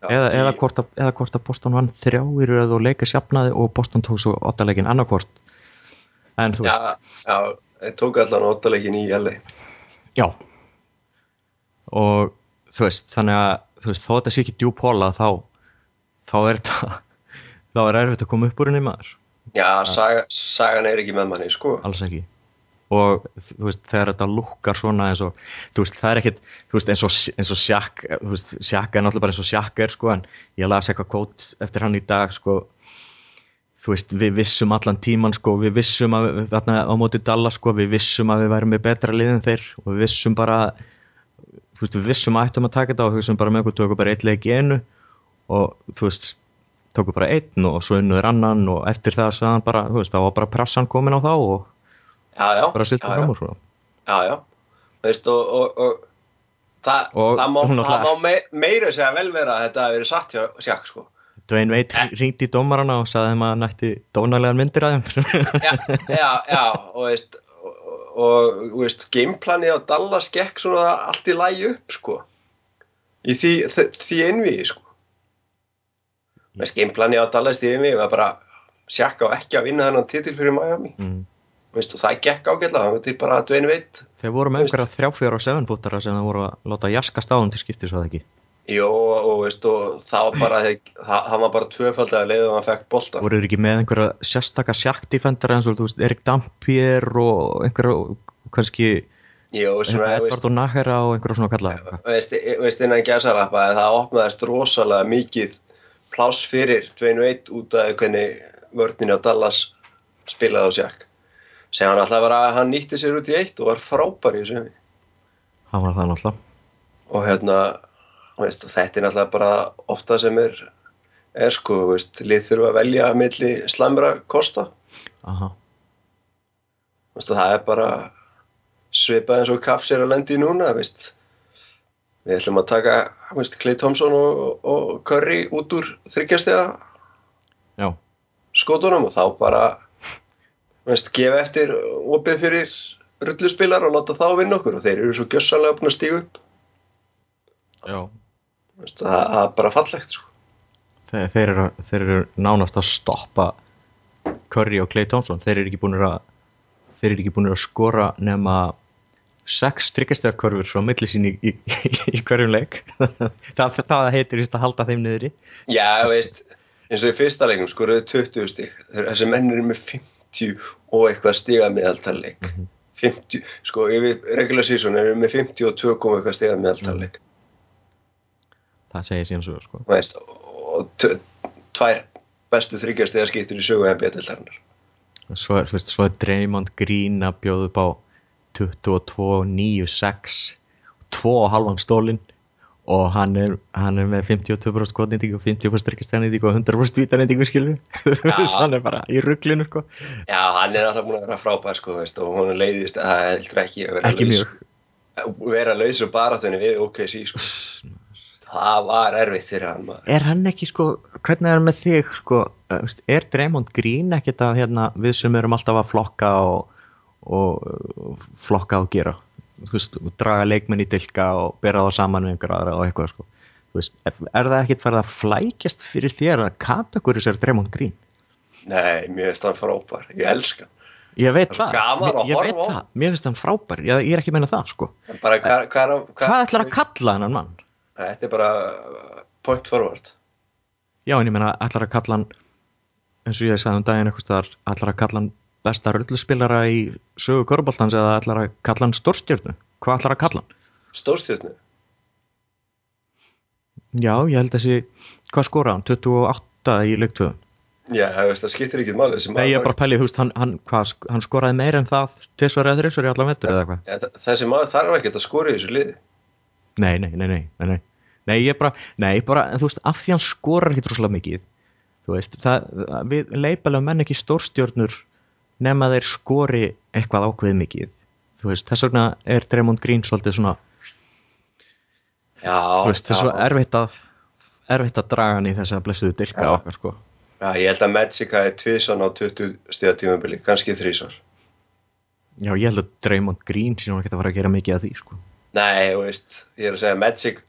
Já, eða, í- eða, eða hvort að Boston vann þrjá í röð og Lakers jafnaði og Boston tók svo notalegin annarkvort en þú veist, Já, já, þeir tók allan óttaleikin í LA já. Og þú veist þannig að þú veist, þó þetta sé ekki djúp hóla þá þá er þetta [laughs] þá er erfitt að koma upp úr henni maður. Já, saga, sagan er ekki með manni, sko. Alls ekki. Og þú veist þegar þetta lukkar svona eins og þú veist það er ekkit þú veist eins og, eins og sjakk þú veist sjakk er náttúrulega bara eins og sjakk er sko en ég las eitthvað kót eftir hann í dag sko þú veist við vissum allan tíman sko við vissum að þarna á móti Dallas sko við vissum að við værum með betra lið en þeir og við vissum bara þú veist við vissum að ættum að taka þetta og hugsaum bara með okkur tökum bara eitt leik í einu og þú veist tóku bara einn og svo unnuður annan og eftir það sagði hann bara, þú veist, þá var bara pressan komin á þá og Já, já, bara sittu já, fram úr svo. Já, já, veist og, og, og það, Og það má, má meira segja vel vera að þetta hafi verið satt hjá Sjakk, sko Dwayne Wade ringdi í dómarana og sagði þeim að hann ætti dónalegar myndir að þeim. [laughs] Já, já, já, og veist og, og og, veist, gameplanið á Dallas gekk svona allt í lægi upp, sko. Í því, því, einviði, sko. Veist, gameplanið á Dallas því einviði var bara Sjakk á ekki að vinna þennan titil fyrir Miami. Mm. veist, og það gekk ágætlega, það var bara að Dwayne Wade Þeir voru með einhverja þrjáfjör og sevenfútara sem það voru að láta jaskast á þeim til skiptis það ekki Jó, og, veist, og það var bara það, það var bara tvöfaldlega leið og hann fekk bolta voru þeir ekki með einhverja sérstaka sjakkdífendara eins og þú veist Erik Dampier og einhverja kannski Jó, svona, Edvard og Nahera og einhverja svona kalla veist, veist innan gæsarappa að það opnaðist rosalega mikið pláss fyrir Dwayne Wade út af hvernig vörninn á Dallas spilaði á sjakk sem hann alltaf að hann nýtti sér út í eitt og var frábær í þessu. Hann var það náttúrulega. Og hérna veist, þetta er náttúrulega bara ofta sem er er sko, veist, lið þurfa að velja milli slæmra kosta Aha. veist, það er bara svipað eins og Kaffs er að lendi í núna veist. við ætlum að taka veist, Clay Thompson og, og Curry út úr þryggjastega Já, skotunum og þá bara veist, gefa eftir opið fyrir rulluspilar og láta þá vinna okkur og þeir eru svo gjössanlega búin að stíga upp já veist, það, það er bara fallegt sko. Þeir, þeir, eru, þeir eru nánast að stoppa Curry og Clay Thompson. Þeir eru ekki búin að þeir eru ekki búin að skora nema sex tryggastegakörfur frá milli sín í, í, í hverjum leik. [laughs] Það, það heitir að halda þeim niðri. Já, veist, eins og í fyrsta leikum skoruðu 20 stík þessi menn eru með 50 og eitthvað stiga meðaltalleik 50, sko yfir regular season eru með 52 kom eitthvað stiga meðaltalleik það segir síðan svo sko. Veist, og tvær bestu þryggjastega skiptir í sögu NBA-deltarinnar svo, er, þú veist, svo er Draymond Green að bjóða upp á 22, 9, 6 2 og halvan stólinn og hann er, hann er með 52% skotnýtingu, 50% ríkistæðnýtingu og 100% vítanýtingu skilur hann er bara í rugglinu sko. Já, hann er alltaf búin að vera frábær sko, veist, og hún leiðist að það heldur ekki að vera ekki laus- mjög vera laus og baráttunni við OKC sko. Það var erfitt fyrir hann maður. er hann ekki sko, hvernig er hann með þig sko, eh, er Draymond Green ekkert að hérna, við sem erum alltaf að flokka og, og flokka og gera? Veist, og draga leikmenn í dilka og bera þá saman með einhver aðra og eitthvað sko. Veist, er, er það ekkert farið að flækjast fyrir þér að kategoris er Draymond Green? Nei, mér finnst hann frábær, ég elska hann. Ég veit Það. það, ég, ég veit það. Mér finnst hann frábær, ég, ég er ekki að meina það sko. Bara, hvað, hvað, hvað, hvað ætlar að kalla hennan mann? Þetta er bara point forward. Já, en ég meina, ætlar að kalla hann eins og ég sagði um daginn eitthvað staðar ætlar að kalla hann besta rulluspilara í sögu korfbóltans eða ætlar að kalla hann stórstjörnu? Hvað ætlar að kalla hann? Stórstjörnu? Já, ég held þessi, hvað skora hann? 28 í leik 2 Já, veist, það skiptir ekki máli Nei, ég er bara að pæli, veist, hann, hann, hvað, hann skoraði meir en það tvisvar eða þrisvar í allan vettur eða eitthvað. ja, Þessi maður þarf ekki að skora í þessu liði. Nei, nei, nei, nei, nei, nei ég bara, nei, bara, en þú veist, af því hann skorar ekki droslega mikið Þú veist, það, við leipalega menn ekki stórstjörnur nema þeir skori eitthvað ákveðið mikið Þú veist, þess vegna er Draymond Green svolítið svona Já, Þú veist, það er svo erfitt að erfitt að draga hann í þess að blessuðu Já. okkar, sko. Já, ég held að Magic hafi tvisan á 20 stíða tímabili, kannski þrísvar Já, ég held að Draymond Green sé nú ekki að fara að gera mikið af því, sko. Nei, þú veist, ég er að segja Magic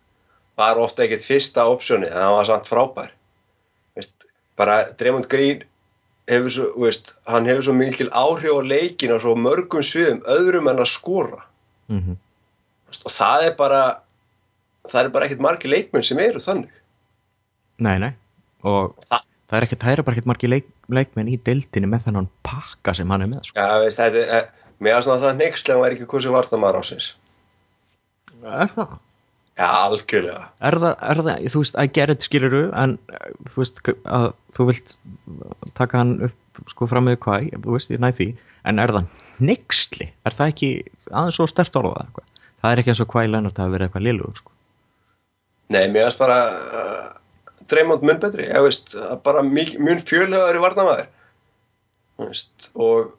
var ofta ekkert fyrsta optioni en hann var samt frábær. Veist, bara Draymond Green hefur svo, veist, hann hefur svo mikil áhrif á leikin á svo mörgum sviðum öðrum en að skora. Mm veist, og það er bara það er bara ekkert margir leikmenn sem eru þannig. Nei, nei, og það, það er, ekki, það er bara ekkert margir leik, leikmenn í deildinni með þennan pakka sem hann er með, sko. Já, veist, þetta er eh, mér að svona það neykslega var ekki hvað sem var það maður ásins Er það? Já, algjörlega Er það, er það, þú veist, I get it skiluru en eh, þú veist að þú vilt taka hann upp sko fram með hvað, þú veist, ég næ því en er það neyksli? Er það ekki aðeins svo stert orðað eitthvað? Það er ekki eins og hvað í Lennart hafi verið eitthvað lilugur sko. Nei, mér finnst bara uh, Dreymond mun betri, ég veist að bara mun fjölhöfari varnamaður Þú veist, og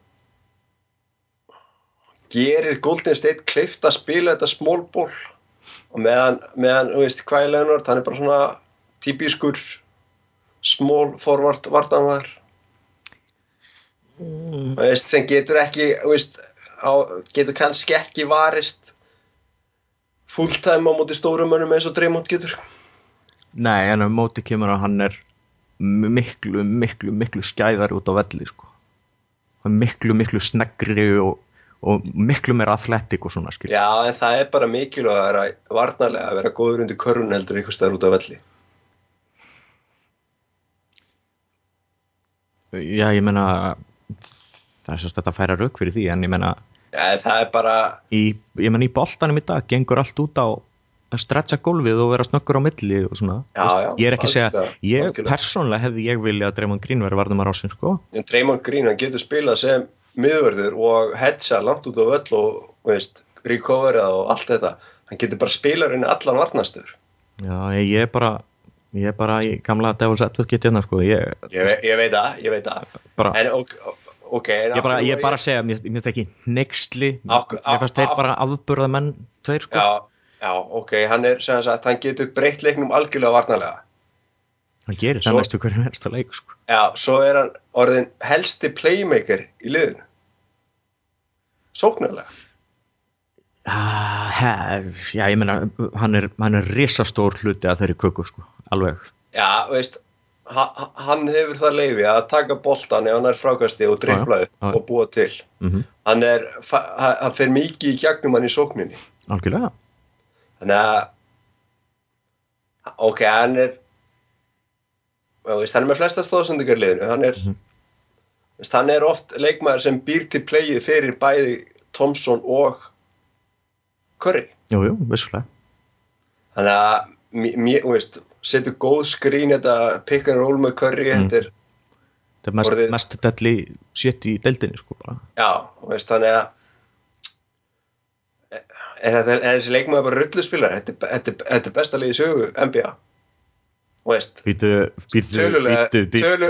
gerir Golden State kleift að spila þetta small ball og meðan, meðan þú veist, er Leonard, hann er bara svona típiskur small forward varnamaður mm. veist, sem getur ekki þú veist, á, getur kannski ekki varist fulltime á móti stórum mönnum eins og Dreymond getur Nei, en um móti kemur að hann er miklu, miklu, miklu skæðar út á velli sko. Er miklu, miklu sneggri og, og miklu meira athletic og svona skil. Já, en það er bara mikilvæg að vera varnarlega að vera góður undir körun heldur einhvers staðar út af velli Já, ég meina það er þetta að færa rauk fyrir því en ég meina Já, það er bara í, ég meina í boltanum í dag gengur allt út á að stretcha gólfið og vera snöggur á milli og svona Já, já, ég er ekki að segja, ég algjörlega. persónlega hefði ég vilja að Dreymond Green veri varðum að rásin sko en Dreymond Green, hann getur spilað sem miðvörður og hedsa langt út á völl og, veist, recoverað og allt þetta. Hann getur bara spilað reyni allan varnastur. Já, ég, er bara ég er bara í gamla Devil's Advocate hérna sko. Ég, ég, ég veit það, ég veit það. Bara, en ok, ok en ég bara, ég bara að segja, mér finnst ekki nexli, Ak- mér fannst þeir bara afburða menn tveir sko. Já, já, ok, hann er sem sagt, hann getur breytt leiknum algjörlega varnarlega hann gerir það Svo- næstu hverju næsta leik sko Já, svo er hann orðin helsti playmaker í liðinu. Sóknarlega. ah, Já, ég meina, hann er, hann er risastór hluti að þeirri köku sko, alveg Já, veist, ha ha- hann hefur það leifi að taka boltan ef hann er frákasti og dribbla Já, upp já. og búa til. mm Hann er, hann fer mikið í gegnum hann í sókninni. algjörlega Þannig að, ok, hann er, veist, hann er með flesta stóðsendingar í liðinu. Hann er, Mhm. veist, hann er oft leikmaður sem býr til playið fyrir bæði Thompson og Curry. Jú, jú, vissulega Þannig að mér, veist, setur góð skrín þetta pick and roll með curry Mm. þetta er, þetta er mest, Orðið- mest delli shit í deildinni sko bara já, veist, þannig að er, er þessi leikmaður bara rulluspilar þetta, er- þetta, þetta besta liði sögu NBA býtu, býtu, tölulega býtu, býtu tölu,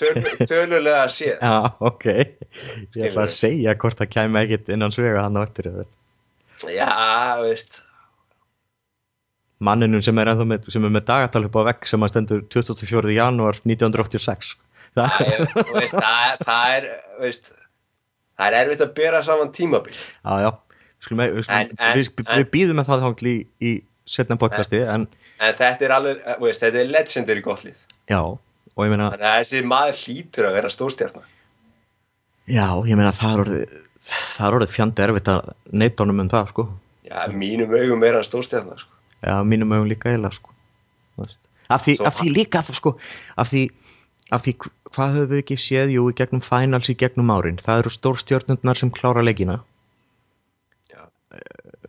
tölu, [laughs] tölulega séð. Já, ok. Ég ætla að segja hvort það kæmi ekkit innan svega hann á eftir já, veist. Manninum sem er, ennþá með, sem er með dagatal upp á vegg sem að stendur 24. janúar 1986 það, Æ, þú veist, [laughs] það, það er veist, það er erfitt að bera saman tímabil. Já, já. Við, býðum með það þangli í, í setna podcasti en en þetta er alveg, þú veist, þetta er legendary gott lið já, og ég meina þessi maður hlýtur að vera stórstjarnar já, ég meina það er orðið það er orðið fjandi erfitt að neyta honum um það sko já, mínum augum er hann stórstjarnar sko. Já, mínum mögum líka eiginlega sko. Af, því, af því líka það, sko, af því, af því hvað höfum við ekki séð jú í gegnum finals í gegnum árin það eru stórstjörnundnar sem klára leikina Já.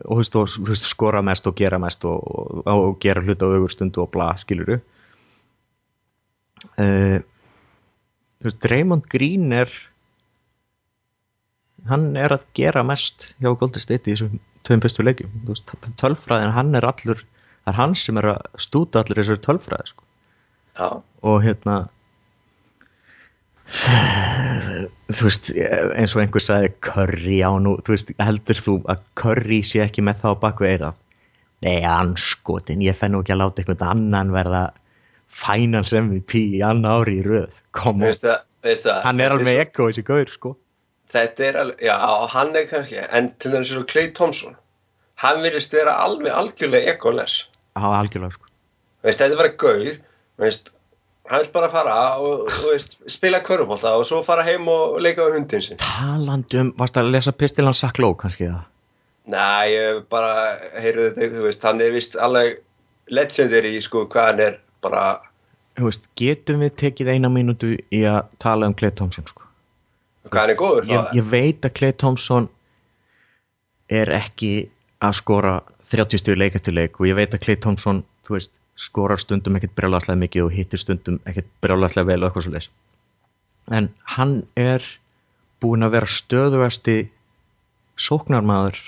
Og veist, og, veist, skora mest og gera mest og, og, gera hluta á augustundu og bla, skiluru uh, þú veist, Draymond Green er hann er að gera mest hjá Golden State í þessum tveim fyrstu leikjum. Veist, tölfræðin, hann er allur það er hann sem er að stúta allir þessari tölfræði sko. og hérna þú veist eins og einhver sagði curry á nú þú veist, heldur þú að curry sé ekki með það á bakvið eirað nei, anskotin, ég fenn nú ekki að láta einhvern annan verða finance MVP í annar ári í röð. Kom on, veistu það veistu það, hann er alveg ekko þessi gaur sko. Þetta er alveg, já, hann er kannski en til dæmis eins og Clay Thompson hann virðist vera alveg algjörlega ekoless. Á algjörlega sko. Veist, þetta er bara gaur veist, hann vil bara fara og, og veist, spila körfbólta og svo fara heim og leika á hundin sin talandi um, varst að lesa pistilan Sakló kannski það Nei, ég bara heyrðu þetta, þú veist, hann er vist alveg legendary, sko, hvað hann er bara, Þú veist, getum við tekið eina mínútu í að tala um Clay Thompson sko? Hvað hann er góður ég, þá. ég veit að Clay Thompson er ekki að skora 30 stuði leik eftir leik og ég veit að Clay Thompson þú veist, skorar stundum ekkert brjálaslega mikið og hittir stundum ekkert brjálaslega vel og eitthvað svo leis en hann er búinn að vera stöðugasti sóknarmaður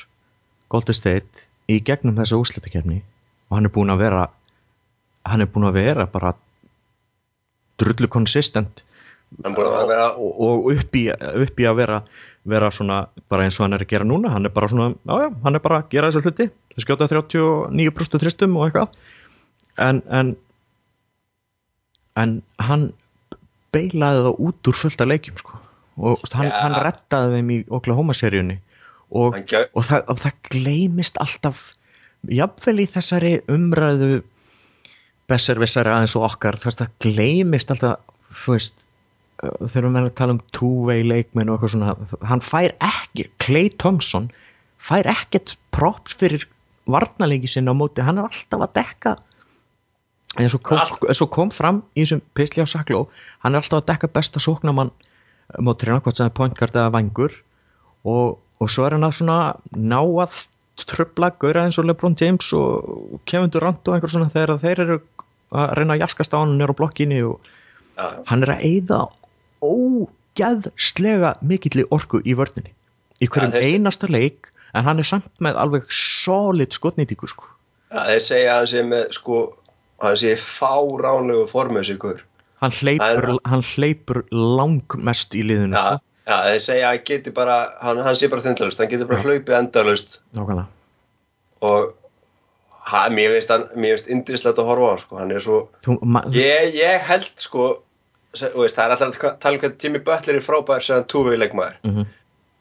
Golden State í gegnum þessa úrslitakefni og hann er búinn að vera hann er búinn að vera bara drullu konsistent og, og upp, í, upp í að vera vera svona bara eins og hann er að gera núna. Hann er bara svona, já já, hann er bara að gera þessar hluti. Skjóta 39% tristum og eitthvað en en en hann beilaði það út úr fullt af leikjum sko. og hann, Ja. hann rettaði þeim í Oklahoma-seríunni og, og, það, og það gleymist alltaf jafnvel í þessari umræðu besservissari aðeins og okkar það gleymist alltaf þú veist, uh, þegar við að tala um two-way leikmenn og eitthvað svona hann fær ekki, Clay Thompson fær ekkert props fyrir varnarleiki sinna á móti, hann er alltaf að dekka eins og kom, og kom fram í þessum pisli á Sakló hann er alltaf að dekka besta sóknamann móti hérna hvort sem er pointgard eða vangur og, og svo er hann að svona ná að tröfla gauðra eins og Lebron James og Kevin Durant og einhver svona þegar þeir eru að reyna að jaskast á hann nýra á blokkinni og hann er að eyða ógæðslega mikilli orku í vörninni í hverjum Ja, einasta leik en hann er samt með alveg solid skotnýtingu sko. já, þeir segja að með, sko, hann sé fáránlegu formið sig, guður. hann hleypur, hleypur langmest í liðinu Já, sko. já, þeir segja að bara, hann, hann sé bara þindalust, hann geti bara hlaupið endalust Nákvæmlega. og ha, mér finnst indislegt að horfa á hann, sko, hann er svo, Þú, ég, ég held, sko, veist, það er alltaf að tala um hvað Jimmy Butler er frábær sem hann túfi leikmaður. Mhm.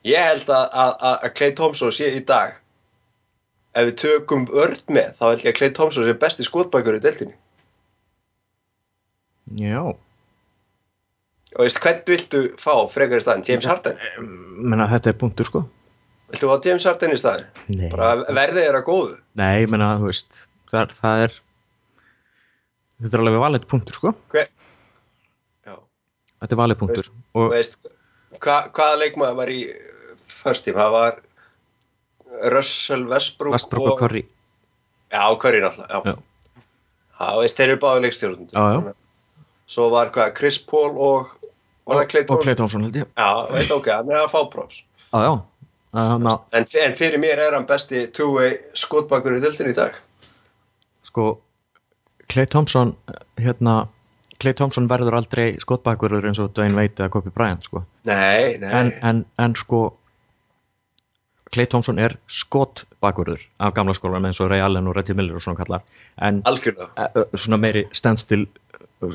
Ég held að, að, að að Clay Thompson sé í dag, ef við tökum vörd með, þá held ég að Clay Thompson sé besti skotbækur í deltinni. já Og veist, hvern viltu fá frekar í staðin? James Harden? menna, þetta er punktur sko Viltu fá James Harden í staðin? Nei. Bara verðið er að góðu. Nei, menna, þú veist það, það er þetta er alveg valið punktur sko Hver? Já. þetta er valið punktur Þú og veist, hva, hvaða leikmaður var í first team? Það var Russell Westbrook, Vestbrok og Curry Já, Curry náttúrulega, já. Já. Já, veist, þeir eru báði já. Svo var hvað, Chris Paul og, var það Clay og Thompson? Clay Thompson held ég Já, veist, ok, hann er að fá prófs. já, já, þannig að En, en fyrir mér er hann besti two-way skotbakur í dildin í dag. sko Clay Thompson hérna Clay Thompson verður aldrei skotbakurur eins og Dwayne Wade eða Kobe Bryant sko. Nei, nei. en, en, en sko Clay Thompson er skotbakurur af gamla skólan eins og Ray Allen og Reggie Miller og svona kallar. En Algjörlega. e- e- svona meiri standstill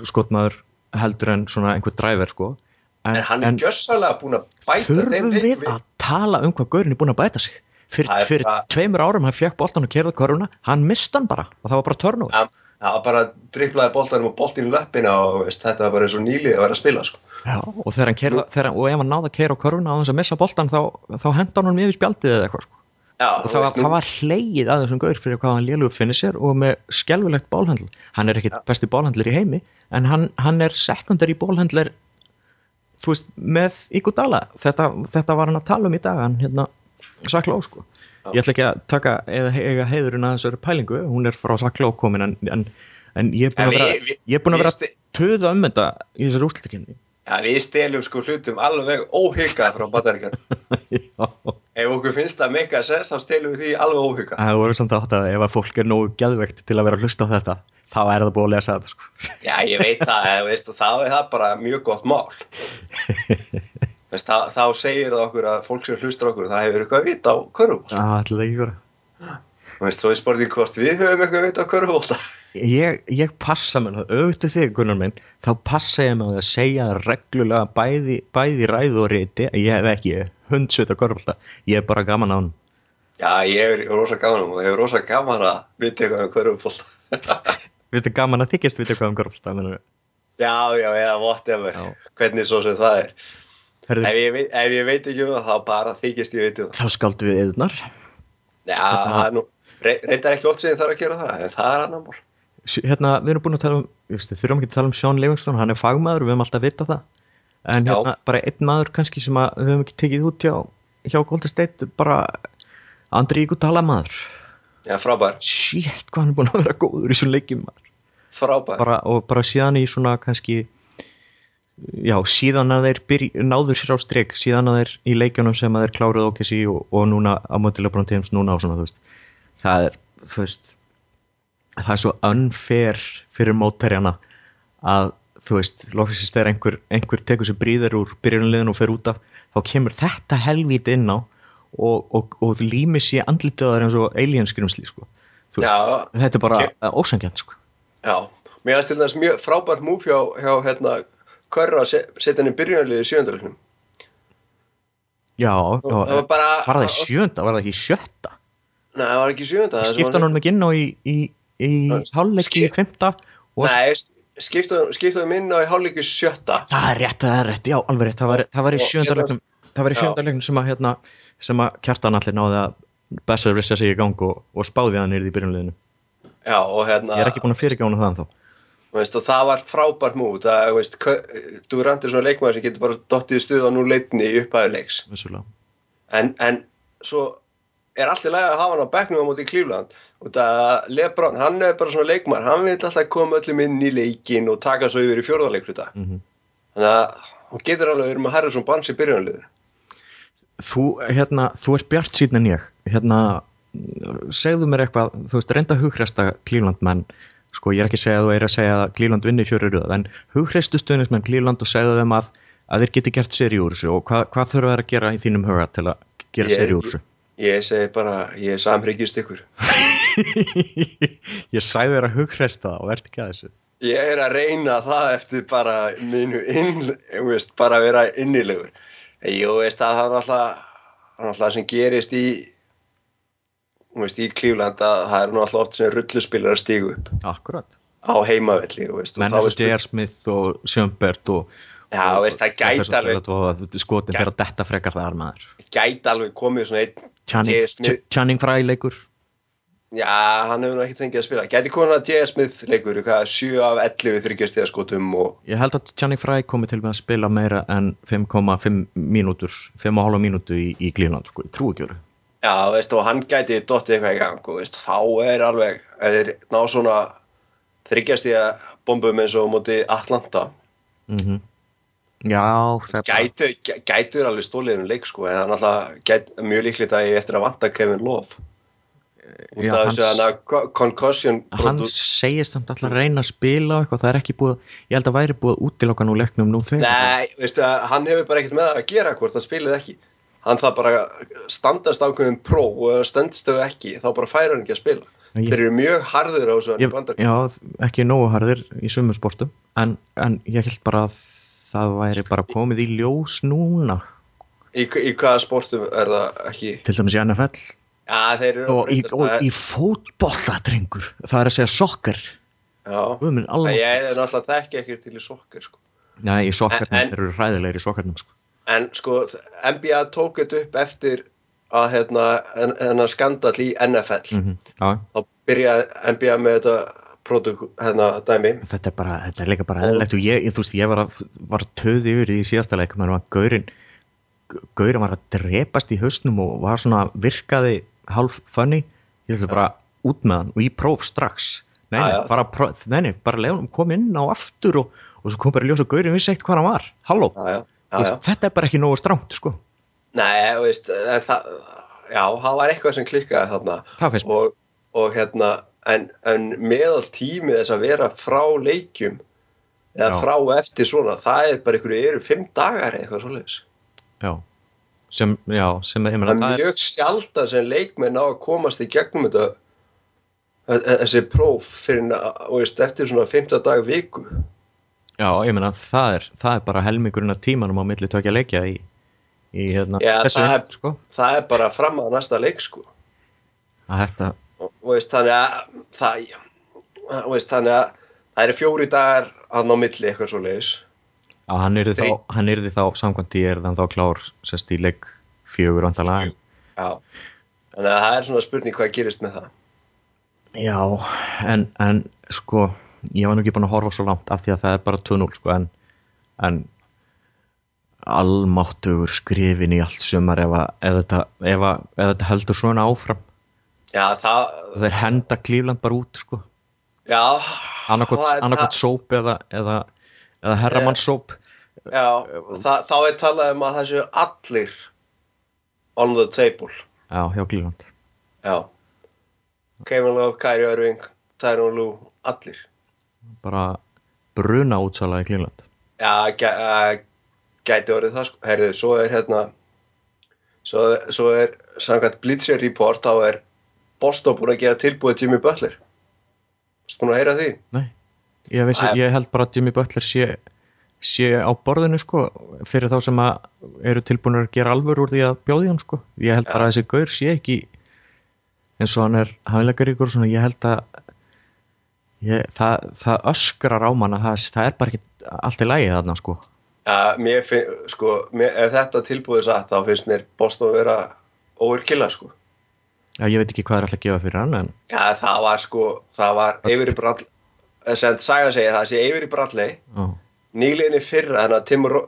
skotmaður heldur en svona einhver driver sko. En hann er gjössalega búin að bæta þeim þurfum við að tala um hvað Gaurin er búin að bæta sig? Fyrir, fyrir tveimur árum hann fekk boltan og kerði korfuna hann mist hann bara og það var bara törnúi Já, það bara driplaði boltanum og boltin í löppina og veist, þetta var bara eins og nýlið að vera að spila sko. Já, og, keyrða, þegar, og ef hann náði að keira á korfuna á þess að missa boltan þá, þá henda hann yfir spjaldið eða eitthvað sko. Já, og það, var, það var hleið að þessum gaur fyrir hvað hann lélugur finnir sér og með skelvilegt bólhandl hann er ekkit besti bólhandlir í heimi en hann, hann er secondary bólhandlir þú veist, með Iguodala þetta, þetta var hann að tala um í dag hann hérna, Sakló sko ég ætla ekki að taka eða eiga heiðurinn að þessari pælingu, hún er frá Sakló komin en, en, en ég er búin að vera ég er búin að vera að töða um þetta í þessari úrslutakynni Já, við stelum sko hlutum alveg óhyggað frá Bataríkan. [laughs] Já Ef okkur finnst það meika sens, þá stelum við því alveg óhyggað. Það voru samt átt að ef að fólk er nógu geðveikt til að vera að hlusta á þetta þá er það búið að lesa þetta sko. Já, ég veit það, þá er það bara mjög gott mál. [laughs] veist, þá, þá segir það okkur að fólk sem hlustar okkur, það hefur eitthvað að vita á körfubólta. Það ætla það ekki vera Veist, svo er spurning hvort við höfum eitthvað að vita á körfubólta. ég, ég passa mér það, auðvitað þig Gunnar minn þá passa ég á því að segja reglulega bæði, bæði ræðu og reyti ég hef ekki hundsvita korfalda ég er bara gaman á hann Já, ég er rosa gaman og hefur rosa gaman að vita eitthvað um körfubólta. [laughs] Vistu gaman að þykist við eitthvað um korfalda já, já, eða whatever. Já. Hvernig svo sem það er. Herðu, Ef ég, veit, ef ég veit ekki um það, þá bara þykist ég veit um það. þá skaldu við eðunar nú, re- reyndar ekki oft sem ég þarf að gera það, en það er annan mál. hérna, við erum búin að tala um þurfum ekki að tala um Sean Livingston, hann er fagmaður við höfum alltaf vita það en hérna, bara einn maður kannski sem að við höfum ekki tekið út hjá, hjá Golden State bara Andri Iguodala maður Já, frábær, shit, hvað hann er búin að vera góður í svona leikjum maður. frábær. bara, og bara síðan í svona kannski já, síðan að þeir náður sér á strik, síðan að þeir í leikjunum sem að þeir kláruð okkur sí og, og núna á móti Lebron James núna og svona, þú veist það er, þú veist það er svo unfair fyrir mótterjana að þú veist, loksins þegar einhver, einhver tekur sér bríðar úr byrjunliðin og fer út af þá kemur þetta helvít inn á og, og, og lími sér andlitaðar eins og alien skrimsli sko. Þetta er bara ok. okay. ósangjant sko. já. Mér finnst þess mjög frábært múf hjá, hjá hérna, Körra að se- setja henni byrjunarliði í sjöndalegnum. Já, já Það var bara... var það í sjönda, var það ekki í sjötta Nei, það var ekki í sjönda. skipta hann ekki inn á í, í, í hálfleiki í og Nei, skiptaðum inn á í hálfleiku sjötta. það er rétt, það er rétt, já, alveg rétt það var, það var í Og- sjönda og- leiknum það var í Já. sjönda leiknum sem að hérna, sem að kjartan allir náði að Besser rissa sig í gang og, og spáði hann yfir í byrjunliðinu Já, og hérna... ég er ekki búin að fyrirgána það ennþá Veist, og það var frábært múf. Það, veist, þú randir svona leikmaður sem getur bara dottið stuð á nú leitni í upphæðu leiks. vissulega. en, en svo er allt í lagi að hafa hann á bekknum á móti í Cleveland og það Lebron, hann er bara svona leikmar hann vil alltaf koma öllum inn í leikin og taka svo yfir í fjórðarleikluta Mhm. þannig að hún getur alveg verið með Harrison Barnes í byrjunarliðu þú, hérna, þú ert bjart síðan en ég hérna, segðu mér eitthvað þú veist, reynda að hughresta Cleveland menn sko, ég er ekki að segja að þú er að segja að Cleveland vinni fjóri röð, en hughreistu stuðnismenn Cleveland og segðu þeim að, að þeir geti gert seri úr þessu. Og hvað, hvað þurfa þeir að gera í þínum huga til að gera Ég- seri úr þessu? ég segi bara, ég er samhryggist ykkur. [laughs] Ég sæði þér að hughresta það og ert ekki að þessu. Ég er að reyna það eftir bara mínu inn, veist, bara að vera innilegur. Jú, veist, að það er alltaf alltaf sem gerist í veist, í Cleveland að það er nú alltaf oft sem rulluspilar að stígu upp. Akkurat, á heimavelli þú veist, og menn þá eins og J.R. Smith og Sjömbert og Já, og- veist, það gæti alveg- skotin fyrir að detta frekar þar maður. Gæti alveg komið svona einn Channing, Frye leikur. Já, hann hefur nú ekkert fengið að spila. Gæti komið að J.R. Smith leikur hvað, 7 af 11 þryggjastegaskotum og Ég held að Channing Frye komi til með að spila meira en 5,5 mínútur 5,5 mínútu í, í Cleveland sko, ég trú ekki verið já, veist, og hann gæti dottið eitthvað í gang og veist, þá er alveg ef þeir ná svona þryggjast í að bombum eins og móti Atlanta. Mm Já, það er gætu, gæ- gætu er alveg stólið um leik sko en það er náttúrulega mjög líklegt að ég eftir að vanta Kevin Love. Út Já, af hann- þessu hana co- concussion hann segist samt alltaf að reyna að spila og eitthvað, það er ekki búið, ég held að væri búið að útiloka nú leiknum nú þegar. Nei, veistu að hann hefur bara ekkert með það að gera hvort hann spilið ekki hann það bara standast ákveðin pró og stendst þau ekki þá bara færa hann ekki að spila. Ég- þeir eru mjög harður á þessu ég, Já, ekki nógu harðir í sumum sportum en, en ég held bara að það væri bara komið í ljós núna. Í, í hvaða sportum er það ekki? Til dæmis í NFL Já, þeir eru að og í, og í fótbolla drengur. Það er að segja alveg- ég er náttúrulega þekki ekki til í sokkar sko. Nei, í sokkarnum, En- þeir eru hræðilegir í sokkarnum sko. En sko NBA tók þetta upp eftir að hérna hennar skandall í NFL mm Já, þá byrjaði NBA með þetta produk, hérna dæmi. Þetta er bara, þetta er líka bara eðlilegt og ég, ég, þú veist, ég var, að, var töði yfir í síðasta leik, maður var gaurin gaurin var að drepast í hausnum og var svona, virkaði hálf funny, ég ætla bara út með hann og í próf strax. Nei, Já, nei, já. bara, próf, nei, nei, bara leiðum kom inn á aftur og, og svo kom bara ljós og gaurin vissi eitt hvað hann var, halló. Já. Veist, þetta er bara ekki nógu stránt, sko Nei, veist, það, já, það var eitthvað sem klikkaði þarna og, og hérna, en, en meðal tími þess að vera frá leikjum eða Já. frá eftir svona, það er bara einhverju eru fimm dagar eitthvað svoleiðis. já, sem, já, sem Það er það mjög sjaldan sem leikmenn á að komast í gegnum þetta þe- þe- þessi próf fyrir, veist, eftir svona 15 dag viku. Já, ég meina, það er það er bara helmingurinn af tímanum á milli tökja leikja í, í hérna, Já, þessu það er- sko, Það er bara fram að næsta leik, sko. að þetta og veist, þannig að það, veist, þannig að það eru fjóri dagar hann á milli eitthvað svo leiðis Já, hann yrði þá, Þrí- hann yrði þá samkvæmt í er þann þá klár sest í leik fjögur vandalega já þannig að það er svona spurning hvað gerist með það. Já, en, en sko, ég var nú ekki búin að horfa svo langt af því að það er bara 2-0 sko, en, en almáttugur skrifin í allt sumar ef, að, ef, þetta, ef, að, ef þetta heldur svona áfram. Já það, þeir henda Klífland bara út sko. annarkot, það er- sóp eða, eða, eða herramanns sóp já, það, þá er talað um að það séu allir on the table. Já, hjá Klífland já. Kevin Love, Kyrie Irving, Tyronn Lue allir bara bruna útsala í Klífland já, gæ, uh, gæti orðið það sko. Herðu, svo er hérna svo, svo er samkvæmt Blitzer report þá er Boston búin að gefa tilbúið Jimmy Butler. Þú búin að heyra því? Nei, ég, vissi, ég held bara að Jimmy Butler sé, sé á borðinu sko, fyrir þá sem að eru tilbúin að gera alvör úr því að bjóði hann sko. Ég held bara að þessi gaur sé ekki eins og hann er og svona, ég held að ég, það, það öskrar á mann að það, það er bara ekki allt í lægi þarna sko. Já, mér finn, sko, mér, ef þetta tilbúið satt þá finnst mér Boston vera overkilla sko. Já, ég veit ekki hvað er alltaf að gefa fyrir hann en Já, það var sko, það var yfir í brall sem saga segja það sé yfir í bralli ó, nýliðinni fyrra, þannig að Tim Ro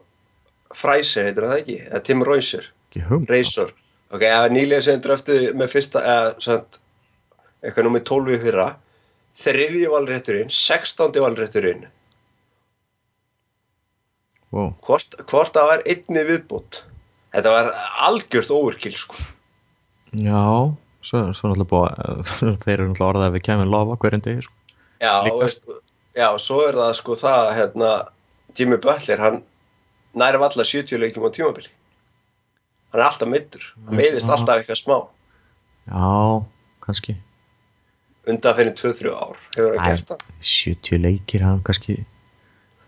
Fræser heitir það ekki, eða Tim Reysor, ok, það var nýliðin sem dröftu með fyrsta, eða samt eitthvað 12 í fyrra þriðji valrétturinn, 16. valrétturinn wow. hvort, hvort það var einni viðbútt þetta var algjört overkill sko Já, svo, svo náttúrulega búið [laughs] þeir eru náttúrulega orðað að við kemum lofa hverjum degi sko. Já, veist, já, svo er það sko það, hérna, Jimmy Butler, hann næri valla 70 leikjum á tímabili. Hann er alltaf mittur, hann meiðist Já. alltaf eitthvað smá. Já, kannski Undan fyrir 2-3 ár hefur Æ, gert það. 70 leikir hann kannski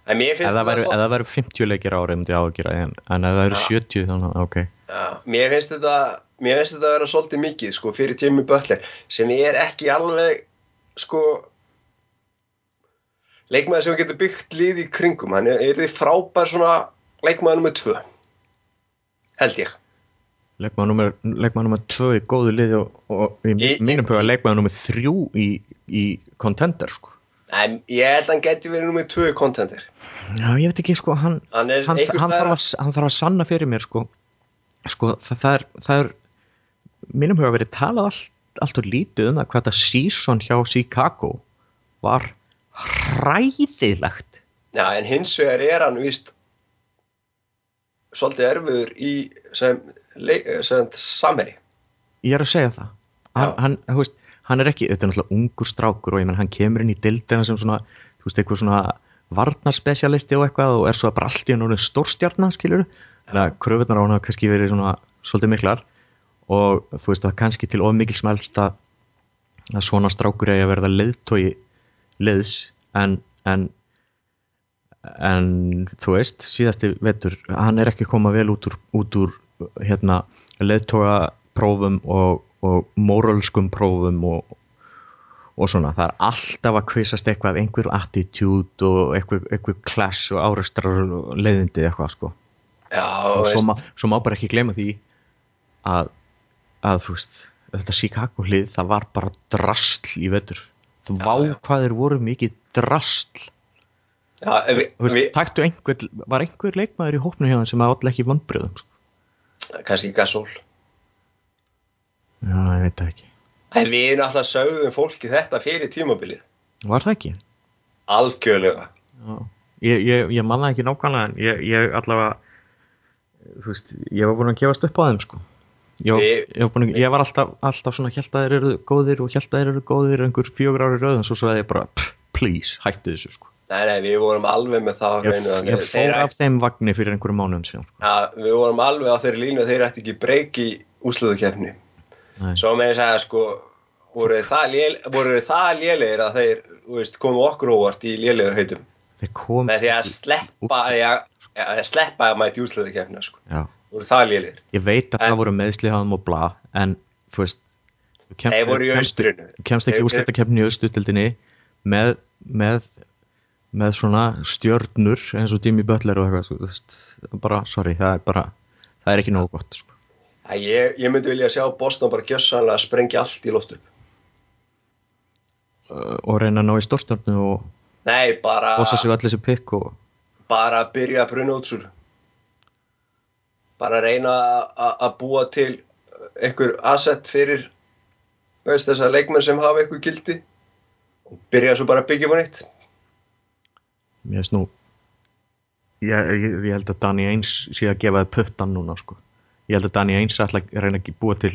finnst það það væru 50 leikir ára myndi ég ágjöra en, en ef það Já. 70 þannig ok já, mér finnst þetta, mér finnst þetta að vera svolítið mikið sko fyrir Jimmy Butler sem er ekki alveg sko leikmaður sem getur byggt lið í kringum. Hann er, er því frábær svona leikmaður nummer 2. Held ég. Leikmaður nummer, leikmaður nummer 2 í góðu liði og, og í, Í- í mínum í- leikmaður nummer 3 í, í contender sko. Ég held að hann geti verið nummer 2 kontender. Já, ég veit ekki sko, hann, Hann hann, hann, þarf að, hann þarf að sanna fyrir mér sko, sko það, það er, það er mínum huga verið talað allt, allt og lítið um það hvað þetta season hjá Chicago var hræðilegt. Já, en hins vegar er hann víst svolítið erfiður í sem, samherji. ég er að segja það. Hann, hann, veist, hann er ekki, þetta er náttúrulega ungur strákur og ég menn hann kemur inn í dildina sem svona þú veist, eitthvað svona varnarspecialisti og eitthvað og er svo bara allt í hann stórstjarnar skilur, þannig að kröfunar á hann hafa kannski verið svona svolítið miklar og þú veist, er kannski til of mikil smælst að að svona strákur eigi að verða leiðtói leiðs en, en en þú veist, síðasti vetur hann er ekki að koma vel út úr, út úr hérna, leiðtóga prófum og, og móralskum prófum og, og svona, það er alltaf að kvissast eitthvað, einhver attitude og eitthvað, eitthvað clash og árestrar og leiðindi eitthvað sko. Já, og svo, má, svo má bara ekki gleyma því að, að þú veist þetta Chicago hlið, það var bara drastl í vetur. Þú Já, vá hvað þeir voru mikið drastl já, Þú veist, einhver, var einhver leikmaður í hópnu hjá þeim sem að allir ekki vonbröðum sko? Kannski Gasol. já, ég veit ekki En við náttúrulega sögðum fólki þetta fyrir tímabilið. var það ekki? Algjörlega. Já. ég, ég, ég manna ekki nákvæmlega en ég, ég allavega þú veist, ég var búin að gefast upp á þeim sko ég var, að, ég var alltaf, alltaf svona held að þeir eru góðir og held að þeir eru góðir einhver fjögur ári rauðan svo svo að ég bara please, hættu þessu sko Nei, nei, við vorum alveg með það ég, að ég þeir- fór þeir af þeim vagnir fyrir einhverjum mánuðum síðan. Ja, við vorum alveg á þeirri línu að þeir ætti ekki breyk í úsluðukefni. Nei. Svo með þess að sko, voru það, lél, voru það lélegir að þeir veist, komu okkur óvart í lélegu heitum. þeir kom Með því að sleppa, ja, að sleppa að mæti úsluðukefni, sko. já, Voru það lélegir. ég veit að En- það voru meðsliðaðum og bla en þú veist þú kemst, kemst, kemst ekki úrslættakefni í austutildinni með, með með svona stjörnur eins og Jimmy Butler og eitthvað sko, bara, sorry, það er bara það er ekki nógu gott sko. Ja, ég, ég myndi vilja sjá Boston bara gjössanlega sprengja allt í loft upp. Uh, og reyna að ná í stórstjörnu og Nei, bara, bossa sig allir þessi pikk og bara byrja að bruna út svo. Bara reyna að- búa til einhver asset fyrir veist, þessar leikmenn sem hafa einhver gildi og byrja svo bara að byggja á nýtt. Mér finnst nú ég, ég, ég held að Danny Eins sé að gefa þið puttan núna sko. ég held að Danny Eins ætla að reyna að búa til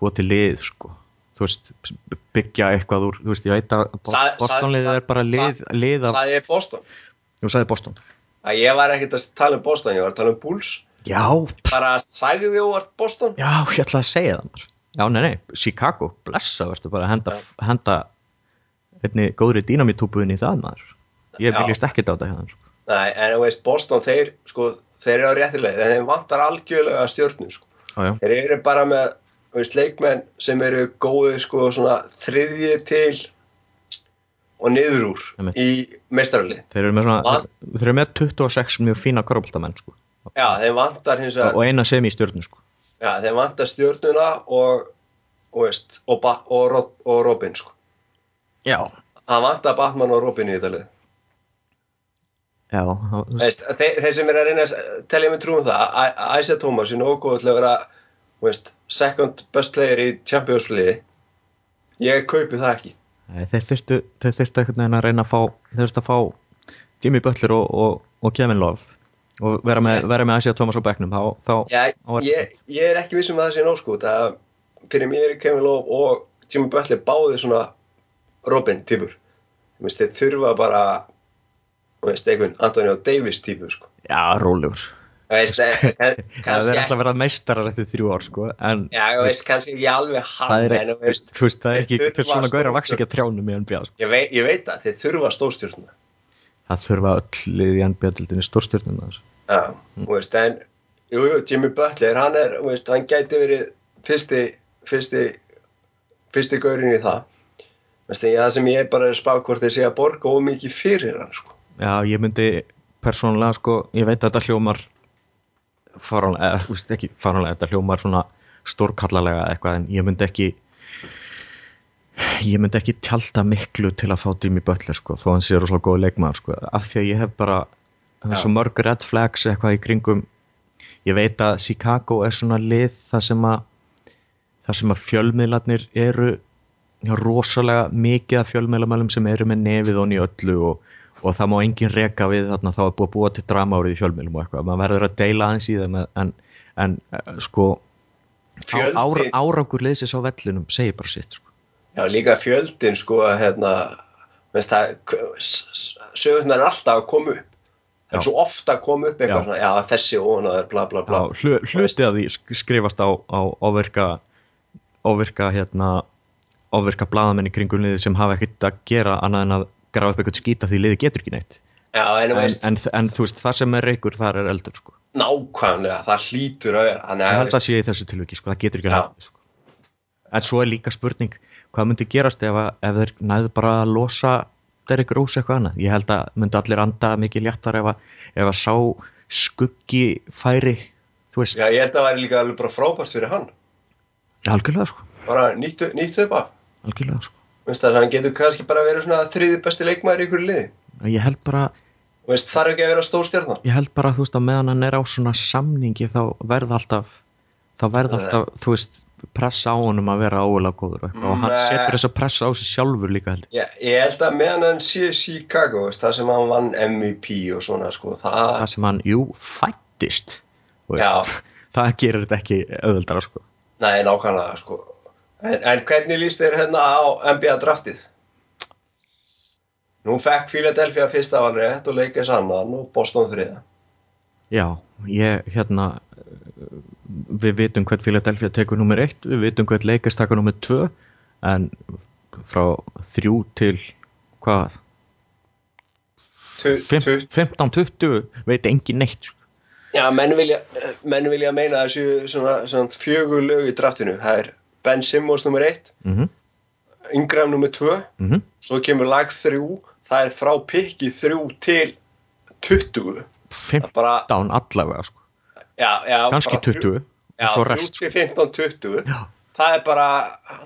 búa til lið sko. þú veist, byggja eitthvað úr þú veist, ég veit að Sa- Boston liðið sa- er bara lið, sa- lið af, Sæði ég Boston? þú sagði Boston Að ég var ekkert að tala um Boston, ég var að tala um Bulls. já, Bara sagði þið óvart Boston? já, ég ætla að segja það maður. já, nei, nei, Chicago, blessa verður bara að henda, henda einni góðri dýnamitúbuðin í það maður ég ekkert á þetta hérna sko. Nei, en þú veist, Boston, þeir, sko, þeir eru á réttileg, en þeim vantar algjörlega stjórnum, sko. já, Þeir eru bara með, veist, leikmenn sem eru góðir, sko, svona þriðji til og niður úr Einmitt. í meistarali. þeir eru með svona Hvað? þeir eru með 26 mjög fína korfbóltamenn sko. Já, þeim vantar hins vegar, og eina sem í stjörnu sko. já, þeim vantar stjórnuna og, og veist, og, og, og Robin, sko. já, Það vantar Batman og Robin í þetta lið. Já þú veist, þeir, þeir sem er að reyna að telja mig trú um það að Isaiah Thomas er nógu góð til að vera veist, second best player í Champions League. Ég kaupi það ekki. Nei, þeir þurftu veginn að reyna að fá þeir þurftu að fá Jimmy Butler og, og, og Kevin Love og vera með, vera með Isaiah Thomas á bekknum. Þá, þá, Já, ég, ég er ekki vissum að það sé það fyrir mér er Kevin Love og Jimmy Butler báði svona Robin típur veist, þeir þurfa bara veist, einhvern Antonio Davis típur sko. Já, rólegur. Veist, það er alltaf að ekki vera meistarar eftir þrjú ár sko, en Já, þú veist, kannski ekki alveg hann það er, en, þú þú veist, þú veist, það er ekki þurfa svona að stórstjörnu. vaksa ekki að trjánum í NBA sko. ég, veit, ég veit það, þeir þurfa stórstjórnuna það þurfa öll í NBA-dildinni stórstjörnum Já, þú veist, en jú, jú, Jimmy Butler, hann er, þú hann gæti verið fyrsti, fyrsti fyrsti gaurin í það. Það sem ég bara er að spá hvort þeir sé að borga ómikið fyrir hann, sko Já, ég myndi persónulega sko, ég veit að þetta hljómar fáránlega, eða, þú veist ekki fáránlega, þetta hljómar svona stórkallalega eitthvað en ég myndi ekki ég myndi ekki tjálta miklu til að fá Jimmy Butler sko, þó hann sé rosalega góð leikmaður sko, af því að ég hef bara það er Já. svo mörg red flags eitthvað í kringum ég veit að Chicago er svona lið það sem að það sem að fjölmiðlarnir eru rosalega mikið af fjölmeilamælum sem eru með nefið honni í öllu og, og það má engin reka við þarna þá er búið að búa til drama árið í fjölmeilum og eitthvað, maður verður að deila aðeins í þeim en, en eh, sko Fjöldi- ára, árangur liðsins á vellinum segir bara sitt sko. Já, líka fjöldin sko að hérna sögurnar er alltaf að koma upp. Það er svo ofta að koma upp eitthvað Já. svona, já þessi ónaður, bla bla bla. Já, hlu, hluti af því sk- skrifast á, á ofvirka ofvirka hérna í kringum liði sem hafa ekkert að gera annað en að grafa upp eitthvað skýta því liði getur ekki neitt. Já en, en, en, en þú veist, það sem er reykur þar er eldur sko. nákvæmlega, það hlýtur að vera þannig ég að, held að sé í þessu tilviki, sko, það getur ekki neitt sko. en svo er líka spurning hvað myndi gerast ef, ef þeir næðu bara að losa Derrick Rose eitthvað annað? Ég held að myndi allir anda mikið léttar ef að, ef að sá skuggi færi já ég held að það væri líka alveg bara frábært fyrir hann. Algjörlega sko. Bara nýttu, nýttu upp af algjörlega sko veist það, hann getur kannski bara verið svona þriði besti leikmaður í ykkur liði ég held bara veist, þarf ekki að vera stór stjarnan ég held bara, þú veist, að meðan hann er á svona samningi þá verða alltaf þá verða alltaf, þú veist pressa á honum að vera álega góður og, eitthvað og hann setur þessa pressa á sig sjálfur líka held ég. Já, ég held að meðan hann sé Chicago, veist, það sem hann vann MVP og svona, sko, það, það sem hann, jú, fættist Já. [laughs] það gerir þetta ekki auðveldara sko. nei, nákvæmlega, sko. En, en hvernig líst þér hérna á NBA draftið? Nú fekk Philadelphia fyrsta valrétt og Lakers annan og Boston þriða. já, ég, hérna við vitum hvert Philadelphia tekur nummer 1, við vitum hvert Lakers tekur nummer 2 en frá 3 til hvað, Tu- Fimm- tu- 15-20 veit engin neitt sko. Já, menn vilja, menn vilja meina þessu svona, svona fjögur lög í draftinu. Það er Ben Simmons nummer 1, mm Ingram nummer 2, -hmm. svo kemur lag 3, það er frá pikki 3 til 20. 15 Bara, allavega sko. já, já. kannski bara þrjú- 20 Já, og svo 3 rest sko. til 15, 20. já, Það er bara,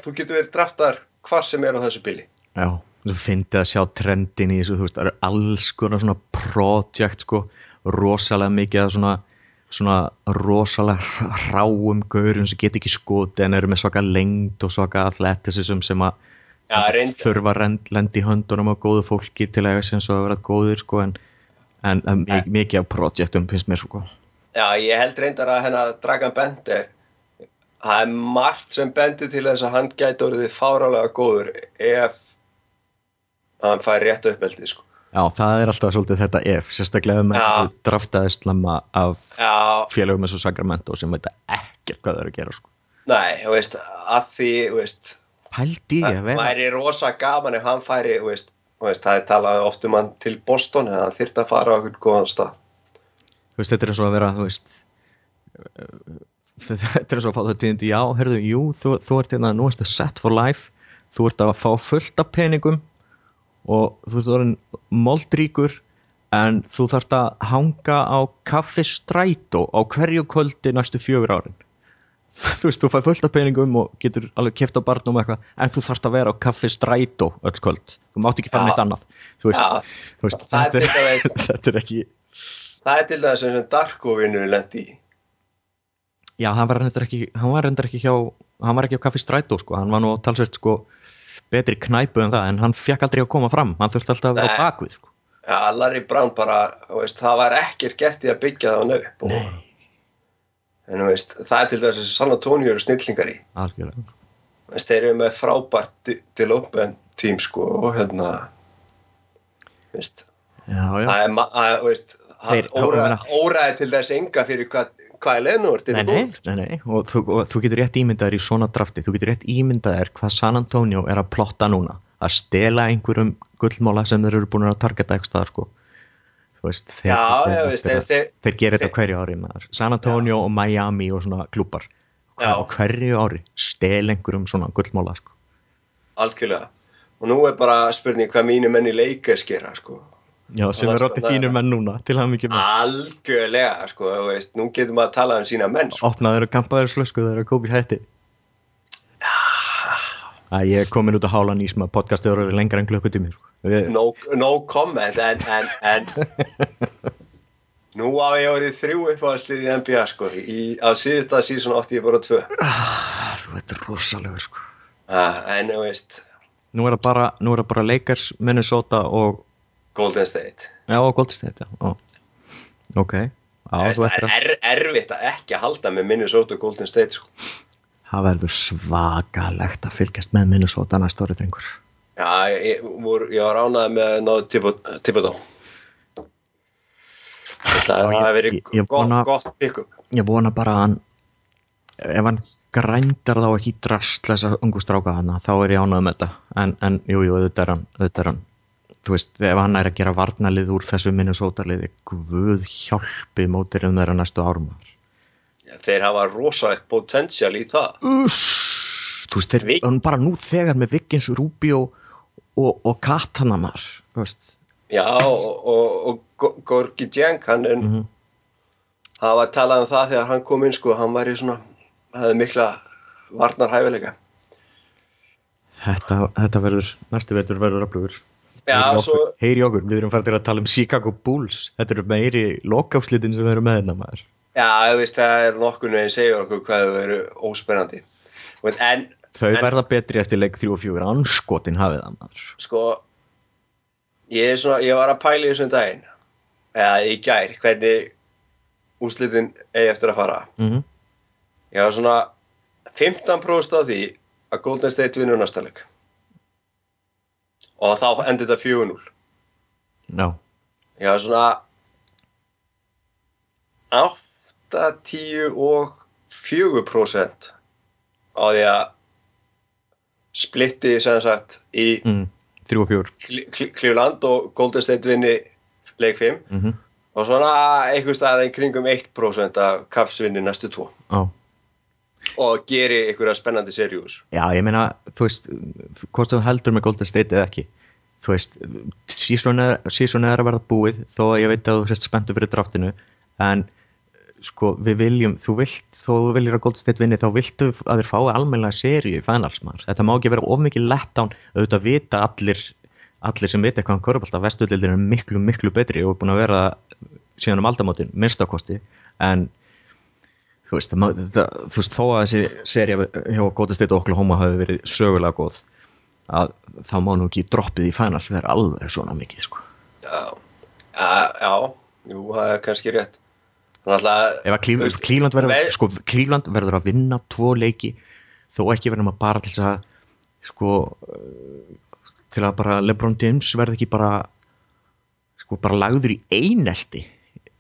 þú getur verið draftar hvað sem er á þessu bili. já, þú fyndið að sjá trendin í þessu, þú veist, það eru alls konar svona project sko, rosalega mikið að svona svona rosalega hráum gaurum sem get ekki skoti en eru með svaka lengd og svaka atletisism sem að reynd, þurfa að í höndunum á góðu fólki til að eiga sem svo að vera góðir sko en, en, Nei. mikið, af projektum finnst mér sko já, ég held reyndar að hennar Dragan Bender, það er margt sem bendir til þess að hann gæti orðið fárálega góður ef hann fær rétt uppeldi, sko. Já, það er alltaf svolítið þetta ef, sérstaklega ef maður draftaði slemma af Já, félögum eins og Sacramento sem veit ekkert hvað það eru að gera sko. nei, þú veist, að því, þú veist, að það væri rosa gaman ef hann færi, þú veist, þú veist, það er talað oft um hann til Boston, en hann þyrfti að fara á okkur góðan stað. Þú veist, þetta er eins og að vera, þú veist [laughs] þetta er eins og að fá það tíðindi já, herðu, jú, þú, þú ert hérna nú ertu set for life, þú ert að fá fullt af peningum og þú ert orðin moldríkur en þú þarft að hanga á kaffi strætó á hverju kvöldi næstu fjögur árin. [laughs] Þú veist, þú fær fullt af peningum og getur alveg keft á barnum eitthvað en þú þarft að vera á kaffi strætó öll kvöld. Þú mátt ekki fara neitt annað. Þú veist, þú veist það þetta, er, [laughs] þetta er ekki það er til dæmis sem Darko vinnur lendi í. Já, hann var reyndar ekki, hann var reyndar ekki hjá, hann var ekki á kaffi strætó sko, hann var nú talsveit sko betri knæpu en það, en hann fekk aldrei að koma fram, hann þurfti alltaf að vera á bakvið sko. Já, Larry Brown bara, veist, það var ekkert gert í að byggja það hann upp. Og, en veist, það er til dæmis þessi San Antonio eru snillingar í. Veist, þeir eru með frábært open tím, sko, og hérna, Já, já. það er, að, óraði til þess enga fyrir hvað, hvað er leðnúr til Nei, nei, nei, nei, og þú, og þú getur rétt ímyndaðir í svona drafti, þú getur rétt ímyndaðir hvað San Antonio er að plotta núna, að stela einhverjum gullmóla sem þeir eru búin að targeta eitthvað staðar sko. Þú veist, þeir, Já, já, þeir, veist, þeir, þeir, þeir gera þetta hverju ári maður. San Antonio og Miami og svona klúpar. Já. Og hverju ári stel einhverjum svona gullmóla sko. algjörlega. Og nú er bara spurning hvað mínu menni leikers gera, sko. Já, sem er orðið þarna- þínir menn núna, til hann mikið með. Algjörlega, sko, veist, nú getum maður að tala um sína menn, sko. Opnaður og kampaður slösku þegar að kópi hætti. Æ, ég er komin út á hálan ís með podcastið orðið lengra en klukkutími. Sko. Við, no, no comment en, en, en [laughs] nú á ég orðið þrjú uppáðslið í NBA sko í, á síðasta sísón átti ég bara tvö ah, þú veit rosalegur sko. Ah, en þú veist, nú er það bara, er bara Lakers, Minnesota og Golden State. Já, Golden State, já, ó. ok. Þú það er að er, erfitt að ekki að halda með Minnesota og Golden State sko. það verður svakalegt að fylgjast með Minnesota næsta árið drengur. Já, ég, vor, ég var ánægð með náðu Thibodeau. Það hafi verið ég- ég gott, gott pick-up. ég vona bara að hann ef hann grændar þá ekki drastla þessar ungu stráka hana þá er ég ánægð með þetta. En, en jú, jú, auðvitað er hann þú veist, ef hann er að gera varnalið úr þessu Minnesota liði, guð hjálpi mótirinn þeirra næstu árum Já, Þeir hafa rosalegt potential í það. Uss, þú veist, þeir, hann bara nú þegar með Vikins, Rubio og, og Katana maður, þú veist. Já, og, og, og Go- Gorgi Djenk hann er, Mhm. það var talað um það þegar hann kom inn sko, hann var í svona hafði mikla varnarhæfileika. Þetta, þetta verður, næstu vetur verður öflugur Já, svo, heyri okkur, við erum farið til að tala um Chicago Bulls. Þetta eru meiri lokáfslitin sem erum með hérna maður. Já, veist, það er nokkur veginn segjur okkur hvað þau eru óspennandi. En, þau En- verða betri eftir leik 3 og 4 anskotin hafið það maður. Sko ég er svona, ég var að pæla í þessum daginn. Eða í gær, hvernig úrslitin eigi eftir að fara. Mm ég var svona 15% á því að Golden State vinnur næsta leik og þá endur þetta 4-0 já, var svona 8, 10 og 4% á því að splitti sem sagt í mm, 3 og 4 Cl- Cl- Cleveland og Golden State vinni leik 5 mm og svona einhver stað í kringum 1% af Cavs vinni næstu tvo. Já. Og geri einhverja spennandi seríus. Já, ég meina, þú veist hvort þú heldur með Golden State eða ekki þú veist, sísón er, er að verða búið þó að ég veit að þú sért spenntu fyrir draftinu en sko, við viljum, þú vilt þó þú viljir að Golden State vinni, þá viltu að þeir fái almennilega seríu í finals maður. Þetta má ekki vera of mikið letdown auðvitað vita allir allir sem vita eitthvað um körpallta, vestudildin er miklu, miklu betri og er búin að vera síðan um aldamótin, minnstakosti en þú veist, það, það, þú veist þó að þessi serja hjá Golden State og Oklahoma hafi verið sögulega góð að þá má nú ekki droppið í finals vera alveg svona mikið sko. já, já, jú, það er kannski rétt. Cleveland, verður, ve- sko, Cleveland verður að vinna tvo leiki þó ekki verðum að bara til að sko uh, til að bara Lebron James verði ekki bara sko bara lagður í einelti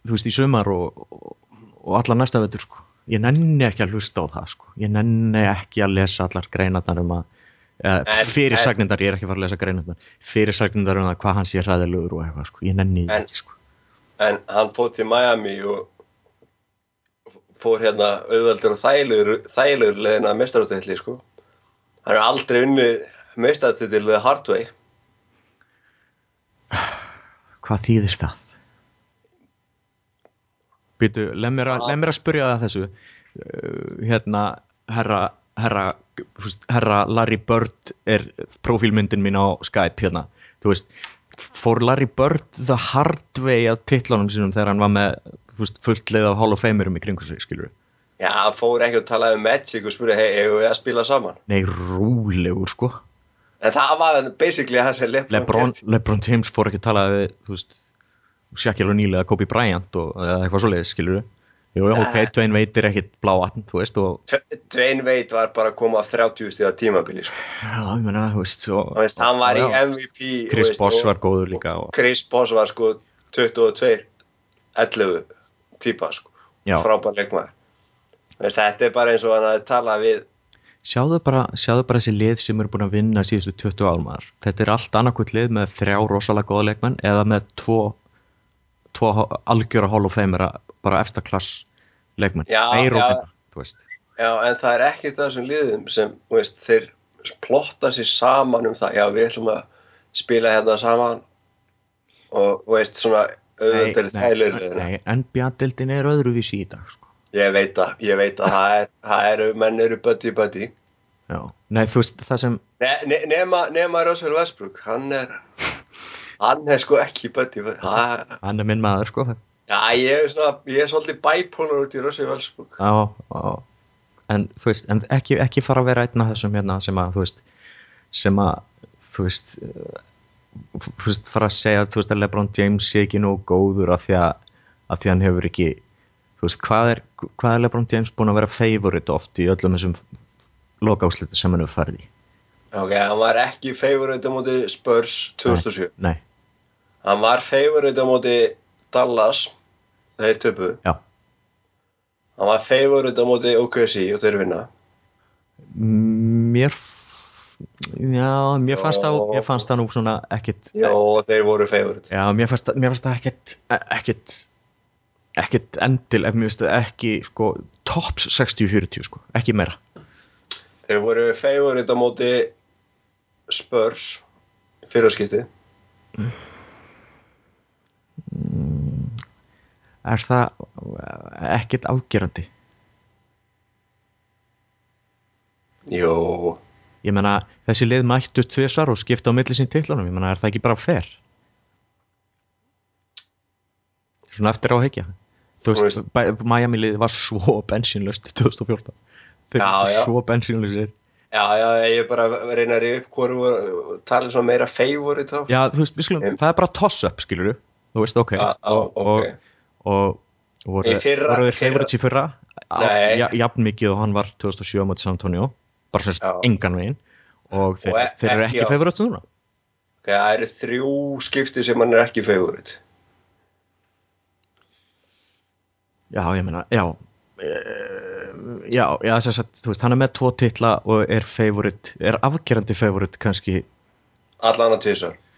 þú veist í sumar og, og, og alla næsta vetur sko ég nenni ekki að hlusta á það sko. Ég nenni ekki að lesa allar greinarnar um að uh, fyrirsagnindar, ég er ekki að fara að lesa greinarnar. Fyrirsagnindar um að hvað hann sé hræðilegur og eitthvað sko, ég nenni En- ekki sko. en hann fór til Miami og fór hérna auðveldur og þægilegur þægilegur leðina mestaráttilli sko. Hann er aldrei unni mestaráttilli the hard way Hvað þýðir það? Býtu, leið mér, að- spyrja það þessu. Uh, hérna, herra herra, herra Larry Bird er profílmyndin mín á Skype hérna, þú veist fór Larry Bird the hard way að titlunum sínum þegar hann var með veist, fullt leið af Hall of Famerum í kringu sig, skilur já, hann fór ekki að tala um Magic og spurði, hei, eigum við að spila saman? Nei, rúlegur, sko. En það var basically sem Lebron. Lebron James fór ekki að tala við, þú veist Shaquille O'Neal eða Kobe Bryant og, eða eitthvað svoleiðis, skilur Jú, já, ok, Nei. Dwayne Wade er ekkit blá vatn, þú veist, og Dwayne Wade var bara að koma af 30 stíða tímabili sko. Já, ég meina, þú veist, og, veist, hann var í MVP Chris Bosh var góður líka og, Chris Bosh var sko 22 11 típa sko frábær leikmaður þetta er bara eins og hann að tala við sjáðu bara, sjáðu bara þessi lið sem eru búin að vinna síðustu 20 árum aðar. Þetta er allt annarkvæmt lið með þrjá rosalega góða leikmenn eða með tvo, tvo algjöra Hall of Famera, bara eftirklass leikmenn. Minna, þú veist. já, en það er ekki þessum liðum sem þú veist, þeir plotta sér saman um það. Já, við ætlum að spila hérna saman og þú veist, svona liðina. Nei, NBA-dildin er öðruvísi í dag, sko. ég veit að, ég veit að það er, það eru, menn eru buddy buddy. Já, nei, þú veist, það sem, ne, ne, nema, nema Russell Westbrook. Hann er hann er sko ekki buddy buddy hann er minn maður, sko. Já, ég er, svona, ég er svolítið bipolar út í Rossi Velsbúk. Já, já. en, veist, en ekki, ekki fara að vera einn af þessum hérna sem að þú veist sem að þú veist, uh, þú veist fara að segja þú veist að Lebron James sé ekki nógu góður af því að, af því að hann hefur ekki þú veist, hvað er, hvað er Lebron James búin að vera favorite oft í öllum þessum lokáslutu sem hann hefur farið í Ok, hann var ekki favorite á móti Spurs 2007 Nei, Hann var favorite á móti Dallas þeir töpu já, Hann var favorite á móti OKC og þeir vinna. Mér já, mér fannst það mér fannst það nú svona ekkit Já, þeir voru favorite. Já, mér fannst það, mér fannst það ekkit ekkit ekkit endil, ef mér finnst það ekki sko, tops 60-40 sko, ekki meira. Þeir voru favorite á móti Spurs fyrarskipti er það ekkit afgerandi? Jó, ég menna, þessi lið mættu tvisar og skipta á milli sín titlunum, ég menna, er það ekki bara fair? Svona eftir á hekja þú Þú veist, Miami liðið var svo bensinlöst 2014 þeir já. svo bensinlösir já, já, ég er bara að reyna að reyna upp hvort voru tala svona meira favorite þá já, þú veist, skulum, það er bara toss-up, skilur þú veist, ok, Já, og, ok. og, og, voru, þeir favorites í fyrra? Jafn mikið og hann var 2007 á móti San Antonio. Bara sérst Já. engan veginn. Og þeir, Og e- þeir eru ekki ekki favorites núna. Ok, það eru þrjú skipti sem hann er ekki favorite. Já, ég meina, já eh, Já, já, þess að þú veist, hann er með tvo titla og er favorite, er afgerandi favorite kannski Allan að tvisar ah,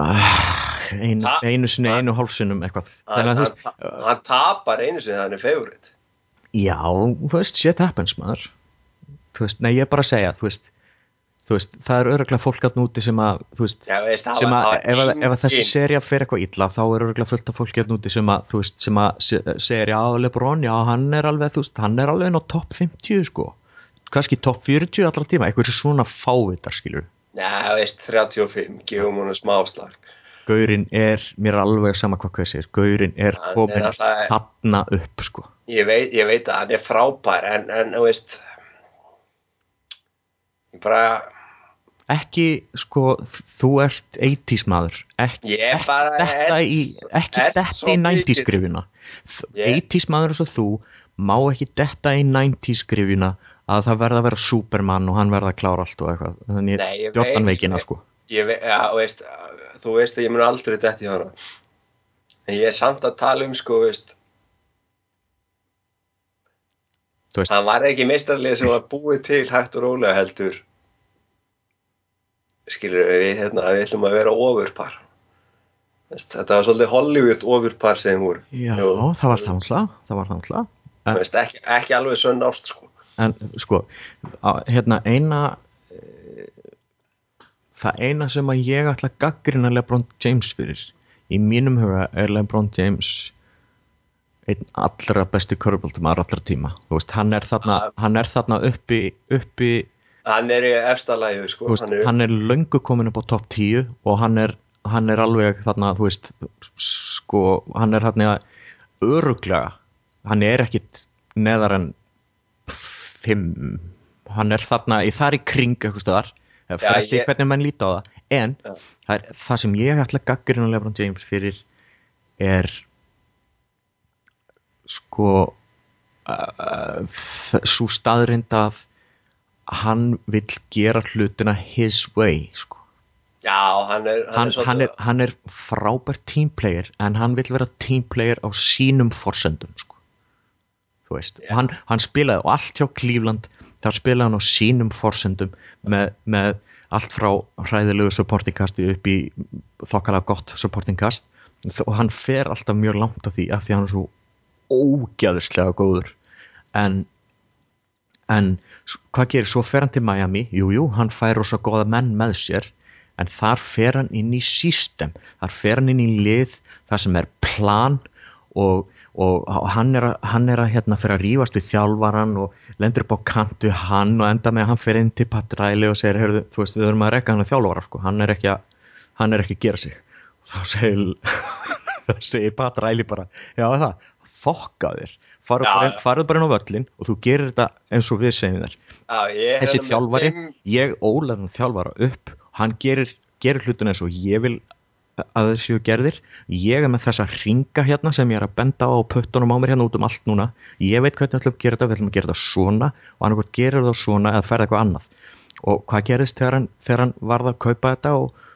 ein, Ta- einu sinni, einu hálfsinnum eitthvað. Hann, Þannig hann, hann tapar einu sinni er favorite. Já, þú veist, shit happens maður. Veist, nei, ég er bara að segja, þú veist Þú veist, það er öruglega fólk að núti sem að, þú veist, Já, veist, sem að ef, að, ef þessi engin- serja fer eitthvað illa þá er öruglega fullt af fólki að núti sem að þú veist, sem að se- segir já, Lebron, já, hann er alveg, þú veist, hann er alveg inn á topp 50, sko. Kannski topp 40 allra tíma, eitthvað svona fávitar, skilur Já, veist, 35, gefum hún smá slag. Gaurin er, mér er alveg sama hvað hvað sér, Gaurin er Hann er komin alltaf- þarna upp, sko. Ég veit, ég veit að hann er frábær en, en þú veist ég bara ekki, sko, þú ert 80s maður, ekki þetta er í, ekki er þetta í 90s mikið- skrifina. Ég- 80s maður eins og þú má ekki detta í 90s skrifina að það verða að vera Superman og hann verða að klára allt og eitthvað. Þannig Nei, ég veit- veikina sko. Ég já, þú veist þú veist að ég mun aldrei detti hana. En ég er samt að tala um sko, veist hann var ekki meistarlega sem var búið til hægt og rólega heldur. Skilur við hérna við ætlum að vera ofurpar. Þetta var svolítið Hollywood ofurpar sem voru. Já, Jú. það var það náttúrulega það var það veist, ekki, ekki alveg sönn ást sko en sko, hérna eina eh, það eina sem að ég ætla að gaggrina LeBron James fyrir í mínum huga er LeBron James einn allra besti köruboltumar allra tíma, veist, hann er þarna Ah. hann er þarna uppi, uppi hann er í efsta læðu sko hann er, hann er löngu komin upp á topp 10 og hann er, hann er alveg þarna, þú veist, sko hann er þarna öruglega hann er ekkit neðar en 5 hann er þarna, í þar í kring eitthvað stöðar, fyrir eftir ég- hvernig mann líta á það en Já. það, er, það sem ég ætla að gaggrina Lebron James fyrir er sko uh, svo staðrind að hann vill gera hlutina his way sko. já, hann er hann, hann, er, hann, er, er frábær teamplayer en hann vill vera teamplayer á sínum forsendum sko. Og hann, hann spilaði og allt hjá Cleveland. Þar spilaði hann á sínum forsendum með, með allt frá hræðilegu supportingkasti upp í þokkalega gott supportingkast og hann fer alltaf mjög langt á því af því hann er svo ógæðislega góður. En en hvað gerir, svo fer hann til Miami. Jújú, jú, hann fær rosa góða menn með sér en þar fer hann inn í system, þar fer hann inn í lið þar sem er plan og, og hann er að, hann er að hérna fyrir að rífast við þjálfaran og lendur upp á kant við hann og enda með að hann fer inn til Pat Riley og segir, heyrðu, þú veist, við höfum að rekka hann að þjálfara sko, hann er ekki að hann er ekki að gera sig. Og þá segir [laughs] segir Pat Riley bara, já það? Fokka þér, farðu bara, bara inn á völlin og þú gerir þetta eins og við segjum þér. Já, þessi þjálfari, fimm- ég hann þjálfara upp, hann gerir, gerir hlutina eins og ég vil að þeir séu gerðir, ég er með þessa ringa hérna sem ég er að benda á puttunum á mér hérna út um allt núna, ég veit hvernig við ætlum að gera þetta, við ætlum að gera þetta svona og annarkvært gerir það svona eða ferða eitthvað annað. Og hvað gerist þegar hann, þegar hann varð að kaupa þetta og,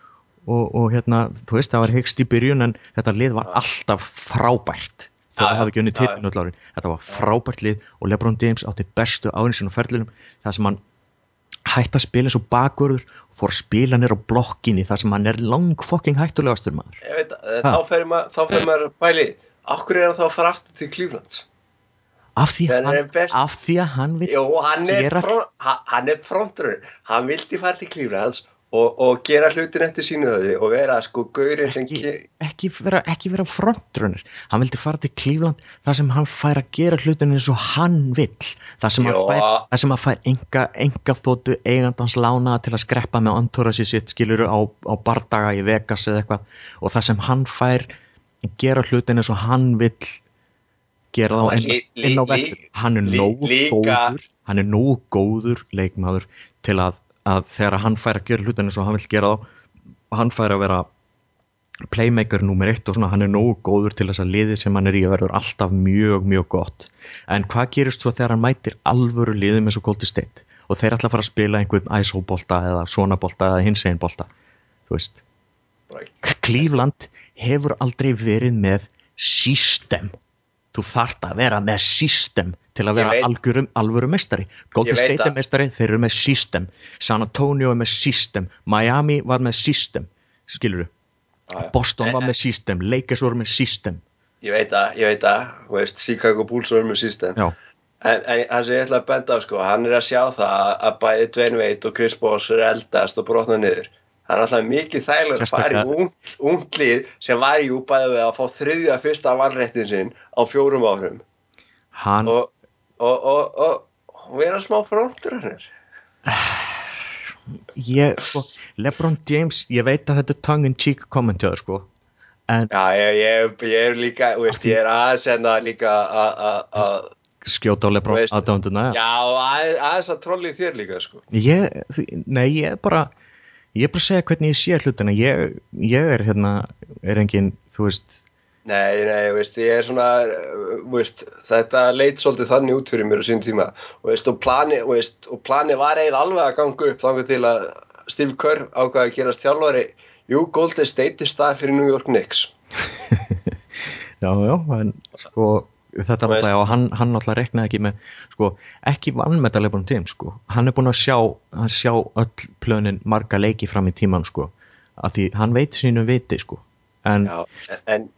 og, og hérna, þú veist, það var hyggst í byrjun en þetta lið var alltaf frábært. Þó Já, það hafi ekki unni öll árin. Þetta var frábært lið og Lebron James átti bestu árin sinni á ferlinum. Það sem hann hætti að spila eins og bakvörður fór að spila nýr á blokkinni þar sem hann er lang fucking hættulegastur maður. Ég veit að Ha? þá fer maður, maður að bæli Akkur er hann þá að fara aftur til Cleveland af því, Hann hann, best- af því að hann vil Jó, hann er, gera hann, hann er frontrunner. Hann vildi fara til Cleveland og, og gera hlutin eftir sínu höfði og vera sko gaurinn sem ekki, ekki vera, ekki vera frontrunner. Hann vildi fara til Cleveland þar sem hann fær að gera hlutin eins og hann vill. Þar sem hann fær, þar sem hann fær enga, enga þóttu eigandans lána til að skreppa með entourage sitt skiluru á, á bardaga í Vegas eða eitthvað. Og þar sem hann fær gera hlutin eins og hann vill gera þá inn, inn á lí- vellu hann er nógu góður hann er nógu góður leikmaður til að, að þegar hann fær að gera hlutin eins og hann vill gera þá hann fær að vera playmaker nummer eitt og svona hann er nógu góður til þess að liðið sem hann er í að verður alltaf mjög mjög gott. En hvað gerist svo þegar hann mætir alvöru liðum eins og Golden State? Og þeir ætla að fara að spila einhvern ISO bolta eða svona bolta eða hins einn bolta þú veist. Cleveland hefur aldrei verið með system þú þarft að vera með system til að vera veit. algjörum, alvöru meistari. Golden State er meistari, þeir eru með system. San Antonio er með system. Miami var með system. Skilur Já, já. Boston En- var með system. Lakers voru með system. Ég veit að, ég veit að, þú veist, Chicago Bulls var með system. Já, En, en það sem ég ætla að benda á sko, hann er að sjá það að- bæði Dwayne Wade og Chris Bosh er eldast og brotna niður. Það er alltaf mikið þægilega að fara í Sérstaklega- ung, ungt lið sem var í úbæðu við að fá þriðja fyrsta valréttin sinn á fjórum árum hann og, og, og, og, vera smá frontur hann er. ég, sko, Lebron James ég veit að þetta er tongue in cheek kommentjöður sko en Já, ég, ég, ég er líka, veist, ég er aðeins hérna líka að- að- að, skjóta á Lebron aðdánduna já, aðeins, að trolli þér líka, sko. ég, nei, ég er bara ég er bara að segja hvernig ég sé hlutina. Ég, ég er hérna, er engin þú veist, Nei, nei, veist, ég er svona, veist, þetta leit svolítið þannig út fyrir mér á sín tíma. Og, veist, og, plani, veist, og plani var eiginlega alveg að ganga upp þangar til að Steve Kerr ákvaði að gerast þjálfari. Jú, Golden State er stað fyrir New York Knicks. [laughs] Já, já en sko, þetta Þú veist. náttúrulega og hann, hann náttúrulega reknaði ekki með sko, ekki vannmeta Lebron James sko, hann er búin að sjá hann sjá öll plönin marga leiki fram í tíman sko, að því hann veit sínu viti sko, en Já, en,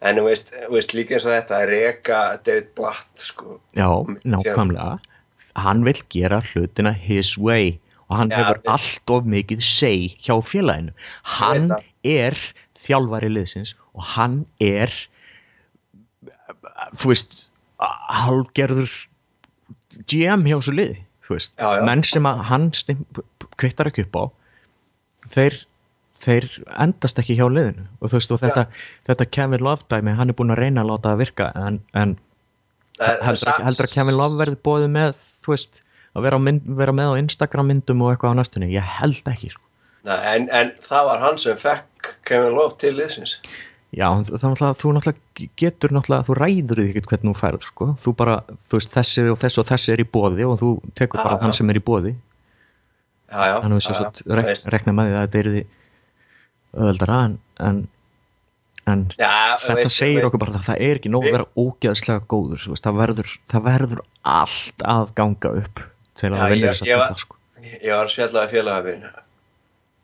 en þú veist, þú veist líka eins og þetta að reka David Blatt, sko. Já, nákvæmlega. Hann vil gera hlutina his way og hann Já, hefur allt of mikið say hjá félaginu. Hann er þjálfari liðsins og hann er þú veist hálgerður GM hjá þessu liði veist, Já, já. menn sem að hann kvittar ekki upp á þeir þeir endast ekki hjá liðinu. Og veist og þetta, þetta Kevin Love dæmi hann er búin að reyna að láta það virka en, en heldur, Sa- að- heldur að Kevin Love verði bóðið með veist, að vera, mynd, vera með á Instagram myndum og eitthvað á næstunni, ég held ekki sko. Nei, en, en það var hann sem fekk Kevin Love til liðsins já, það náttúrulega, þú náttúrulega getur náttúrulega, þú ræður því ekkert hvernig þú færð sko. þú bara, þú veist, þessi og þessi og þessi er í bóði og þú tekur Já, bara já. þann sem er í bóði Já, já, þannig að svo rek, rekna með því að þetta er því öðvöldara en, en, en þetta veist- segir veist- okkur bara að það er ekki nóg að vera ógeðslega góður þú veist, það, verður, það verður allt að ganga upp til að vinna þess að tilla sko. ég var að spjallaði félaga minn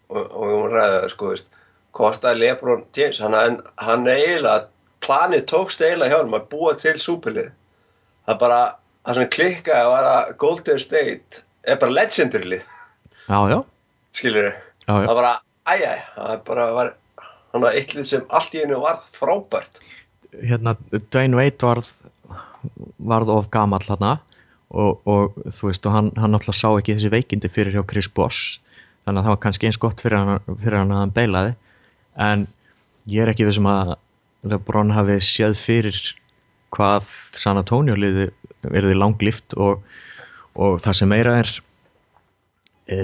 og, og við vorum ræðið sko, veist, hvort að Lebron James hann, hann, eiginlega planið tókst eiginlega hjá hann að búa til súpilið það bara, það sem klikkaði var að Golden State er bara legendary lið, já, já. það bara, æjæ, það bara var hann var eitt lið sem allt í einu var frábært. Hérna, Dwayne Wade varð varð of gamall hérna og, og þú veist og hann, hann náttúrulega sá ekki þessi veikindi fyrir hjá Chris Bosh. Þannig að það var kannski eins gott fyrir hann, fyrir hann að hann beilaði en ég er ekki vissum að LeBron hafi séð fyrir hvað San Antonio liði verði langlift og, og það sem meira er e,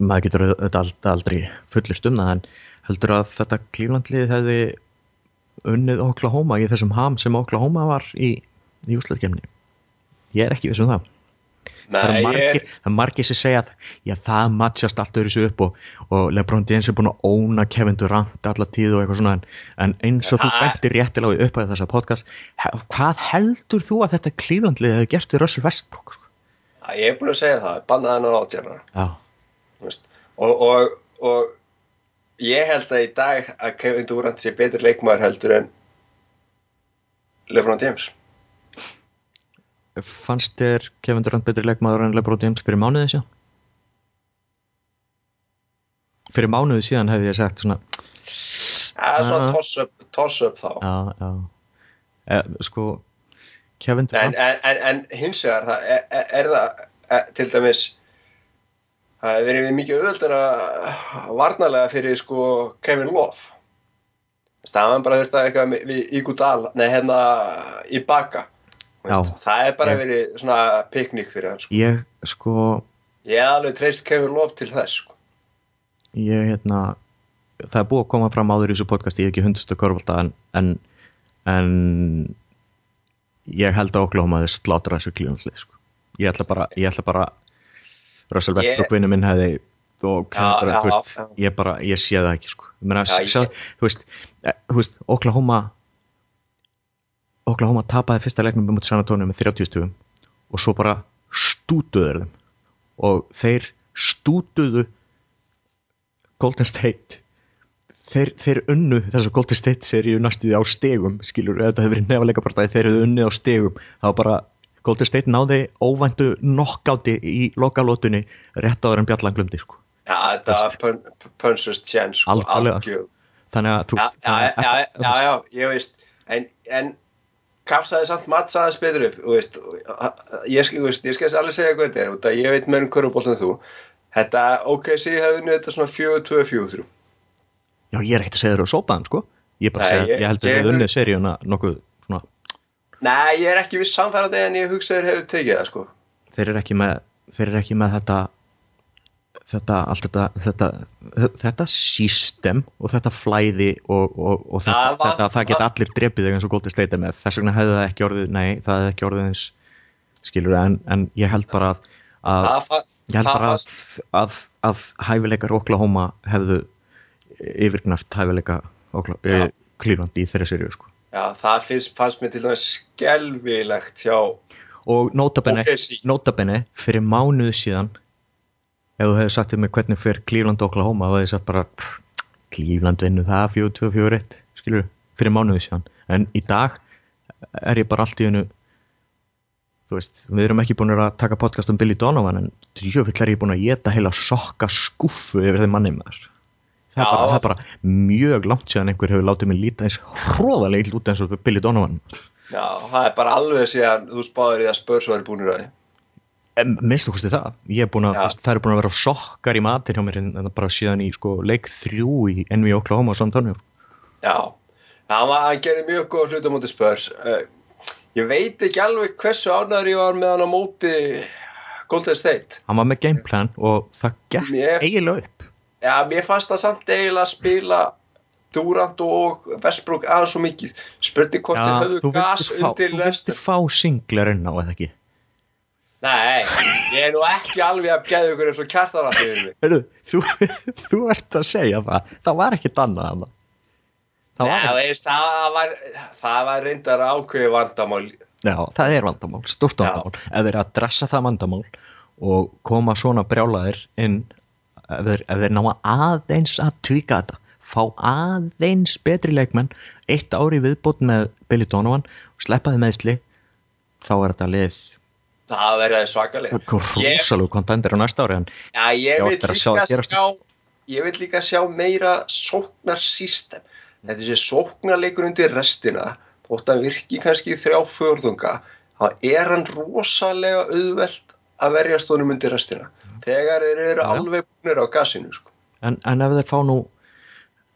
maður getur auðvitað aldrei fullist um það en heldur að þetta Cleveland liði hefði unnið Oklahoma í þessum ham sem Oklahoma var í, í úslæðkemni ég er ekki viss um það það er ég, það er margir sem segja að já, það matchast allt öðru sig upp og, og Lebron James er búin að óna Kevin Durant alla tíð og eitthvað svona en, en eins og þú bentir réttilega í upphæði þessa podcast hvað heldur þú að þetta Clevelandlið hefur gert við Russell Westbrook sko? ég er búin að segja það, bannaði hennar átjörna já, og, og, og ég held að í dag að Kevin Durant sé betur leikmaður heldur en Lebron James fannst þér Kevin Durant betri leikmaður en Lebron James fyrir mánuði síðan? fyrir mánuði síðan hefði ég sagt svona Það er svona Ah. toss up þá já, já e, sko Kevin Durant en, en, en hins vegar það er, er, er það er, til dæmis það hefur verið mikið auðveldara varnarlega fyrir sko Kevin Love staðan bara þurft að eitthvað við- við Ígudal, nei hérna í baka. Það er bara Ég- verið svona piknik fyrir hann sko. ég sko ég alveg treyst Kevin Love til þess sko. ég hérna það er búið að koma fram áður í þessu podcast ég hef ekki hundstu korfalda en, en en ég held að Oklahoma hefði slátra þessu klíðanslið sko. ég ætla bara ég ætla bara Russell Westbrook vinnu minn hefði og já, þú veist, ég bara, ég sé það ekki sko. eh, þú veist Oklahoma Oklahoma tapaði fyrsta leiknum um San Antonio með 30 stugum og svo bara stútuður þeim. Og þeir stútuðu Golden State. Þeir, þeir unnu þessar Golden State seríu næstuði á stegum skilur, þetta hefur verið nefnilega bara þeir hefur unnið á stegum, það var bara Golden State náði óvæntu nokkáti í lokalótunni rétt áður en Bjallan glumdi sko. já, þetta var chance sko, Algjörlega. algjör. Þannig að þú já, já, að- já, já, ég veist en, en kapsaði samt mattsaði betur upp veist, ég, skal alveg segja hvað þetta er út að ég veit meira um körfubolt en þú. Þetta OKC hefði nú þetta svona 4-2-4-3 Já, ég er ekkert að segja þér að sópa þeim, sko. Ég er Nei, segja, ég- ég held að þið hefur unnið seríuna nokkuð svona, nei, ég er ekki viss samfærandi en ég hugsa þeir hefðu tekið það sko. Þeir eru ekki með, þeir eru ekki með þetta, þetta, allt þetta, þetta, þetta system og þetta flæði og, og, og þetta, Það var- þetta, það geta allir drepið þig eins og góldið sleita með. Þess vegna hefði það ekki orðið, nei, það hefði ekki orðið eins, skilur en, en ég held bara að, að það, ég held það bara að, að, að hæfileikar Oklahoma hefðu yfirgnaft hæfileika Okla- Já. eh, í þeirra seríu, sko. já, það fannst, fannst mér til dæmis skelvilegt hjá og notabene, OKC. notabene fyrir mánuðu síðan ef þú hefði sagt um mig hvernig fyrir Cleveland og Oklahoma þá hefði ég sagt bara Cleveland vinnu það 4-2-4-1 skilur fyrir mánuðu síðan. En í dag er ég bara allt í hennu þú veist, við erum ekki búin að taka podcast um Billy Donovan en djöfull er ég búin að geta heila sokka skúffu yfir þeim manni maður. Það er, bara, það er bara mjög langt síðan einhver hefur látið mig líta eins hróðalega ill út eins og Billy Donovan. Já, það er bara alveg síðan þú spáður í að spörs væri búinir að því En minnst þú kosti það, ég er búin að, veist, það er búin að vera sokkar í matin hjá mér en en bara síðan í sko leik þrjú í NV Oklahoma og San Antonio. Já, hann, var, hann gerði mjög góð hlut á móti spörs. Ég veit ekki alveg hversu ánæður ég var með hann á móti Golden State. Hann var með gameplan og það Mér- eiginlega upp. Já, mér fannst það samt eiginlega að spila Durant og Westbrook aðeins svo mikið. Spurning hvort þið höfðu gas fá, undir þú restur. fá singlar inn á eða ekki. Nei, ég er nú ekki alveg að geða ykkur eins og yfir mig. Heru, þú, þú ert að segja það, það var ekki dannað hann. Það Nei, var, veist, það var, það var reyndar ákveði vandamál. já, það er vandamál, stórt Já. vandamál. Ef þeir að dressa það vandamál og koma svona brjálaðir inn, ef þeir, ef þeir ná aðeins að tvíka þetta, fá aðeins betri leikmenn, eitt ári viðbót með Billy Donovan og sleppaði meðsli, þá er þetta lið Það verði svakalega. Ég- rosalug kontendir á næsta ári en Já, ég Já, vil að sjá ég vil líka sjá meira sóknarsystem þetta sé sóknarleikur undir restina þótt hann virki kannski þrjá fjórðunga þá er hann rosalega auðvelt að verjast honum undir restina þegar þeir eru Já. alveg búinir á gasinu sko. en, en ef þeir fá nú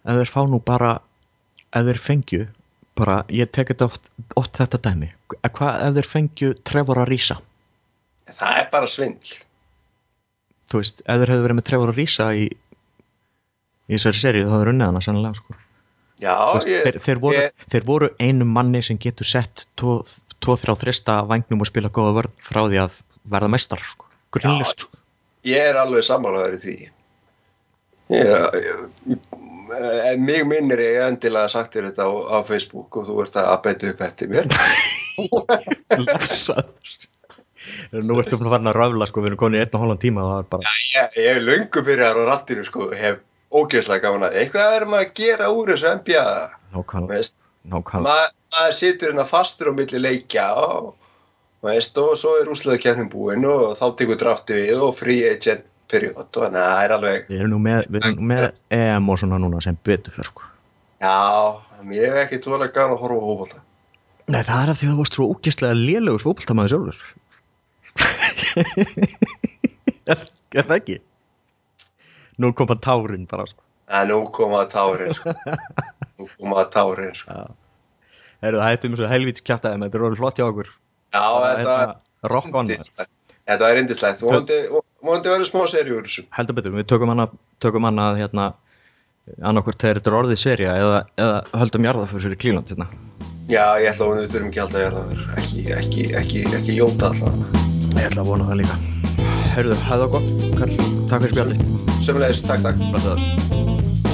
ef þeir fá nú bara ef þeir fengju bara, ég tek þetta oft, oft þetta dæmi hvað ef þeir fengju Trevor að rísa það er bara svindl þú veist, ef þeir hefðu verið með Trevor að rísa í í þessari seríu þá hefur unnið hana sannlega sko. já, veist, ég, þeir, þeir, voru, ég, þeir voru einu manni sem getur sett 2-3 þrista vangnum og spila góða vörð frá því að verða mestar sko. grunlist sko. ég er alveg sammálaður í því ég, ég, ég mig minnir ég endilega sagt þér þetta á, á Facebook og þú ert að beita upp eftir mér [laughs] Blessaður. Nú ertu bara farin að röfla sko, við erum komin í einn og hálfan tíma það bara ég, ég er löngu byrjar á rattinu sko, hef ógeðslega gaman að eitthvað er maður að gera úr þessu NBA maður situr hérna fastur á milli leikja og, veist, og svo er úsleðakefnin búinn og þá tekur drafti við og free agent period og þannig að það er alveg við erum nú með, við erum með EM og svona núna sem betur fyrir sko. já, ég hef ekki tóðlega gaman að horfa á hófólta Nei, það er af því að þú varst svo ógeðslega lélugur fótboltamaður sjálfur [laughs] er, er það ekki? Nú koma tárin bara sko. en nú koma tárin sko. nú koma tárin sko. Heru, Það hættum þessu helvíts kjátaði með þetta er orðið flott hjá okkur já, þetta hérna, rock on. yndislegt. þetta er indislegt vonandi verður smá þessu heldur betur, við tökum hana, tökum hana hérna, annarkvort þegar þetta er orðið serja eða, eða höldum jarðaför fyrir klíland hérna. já, ég ætla að við þurfum ekki alltaf að það ekki, ekki, ekki, ekki jóta alltaf Ég ætla að vona það líka. Herðu, hefðu það gott, Karl, takk fyrir spjalli sömulegis, takk, takk. Blessaður.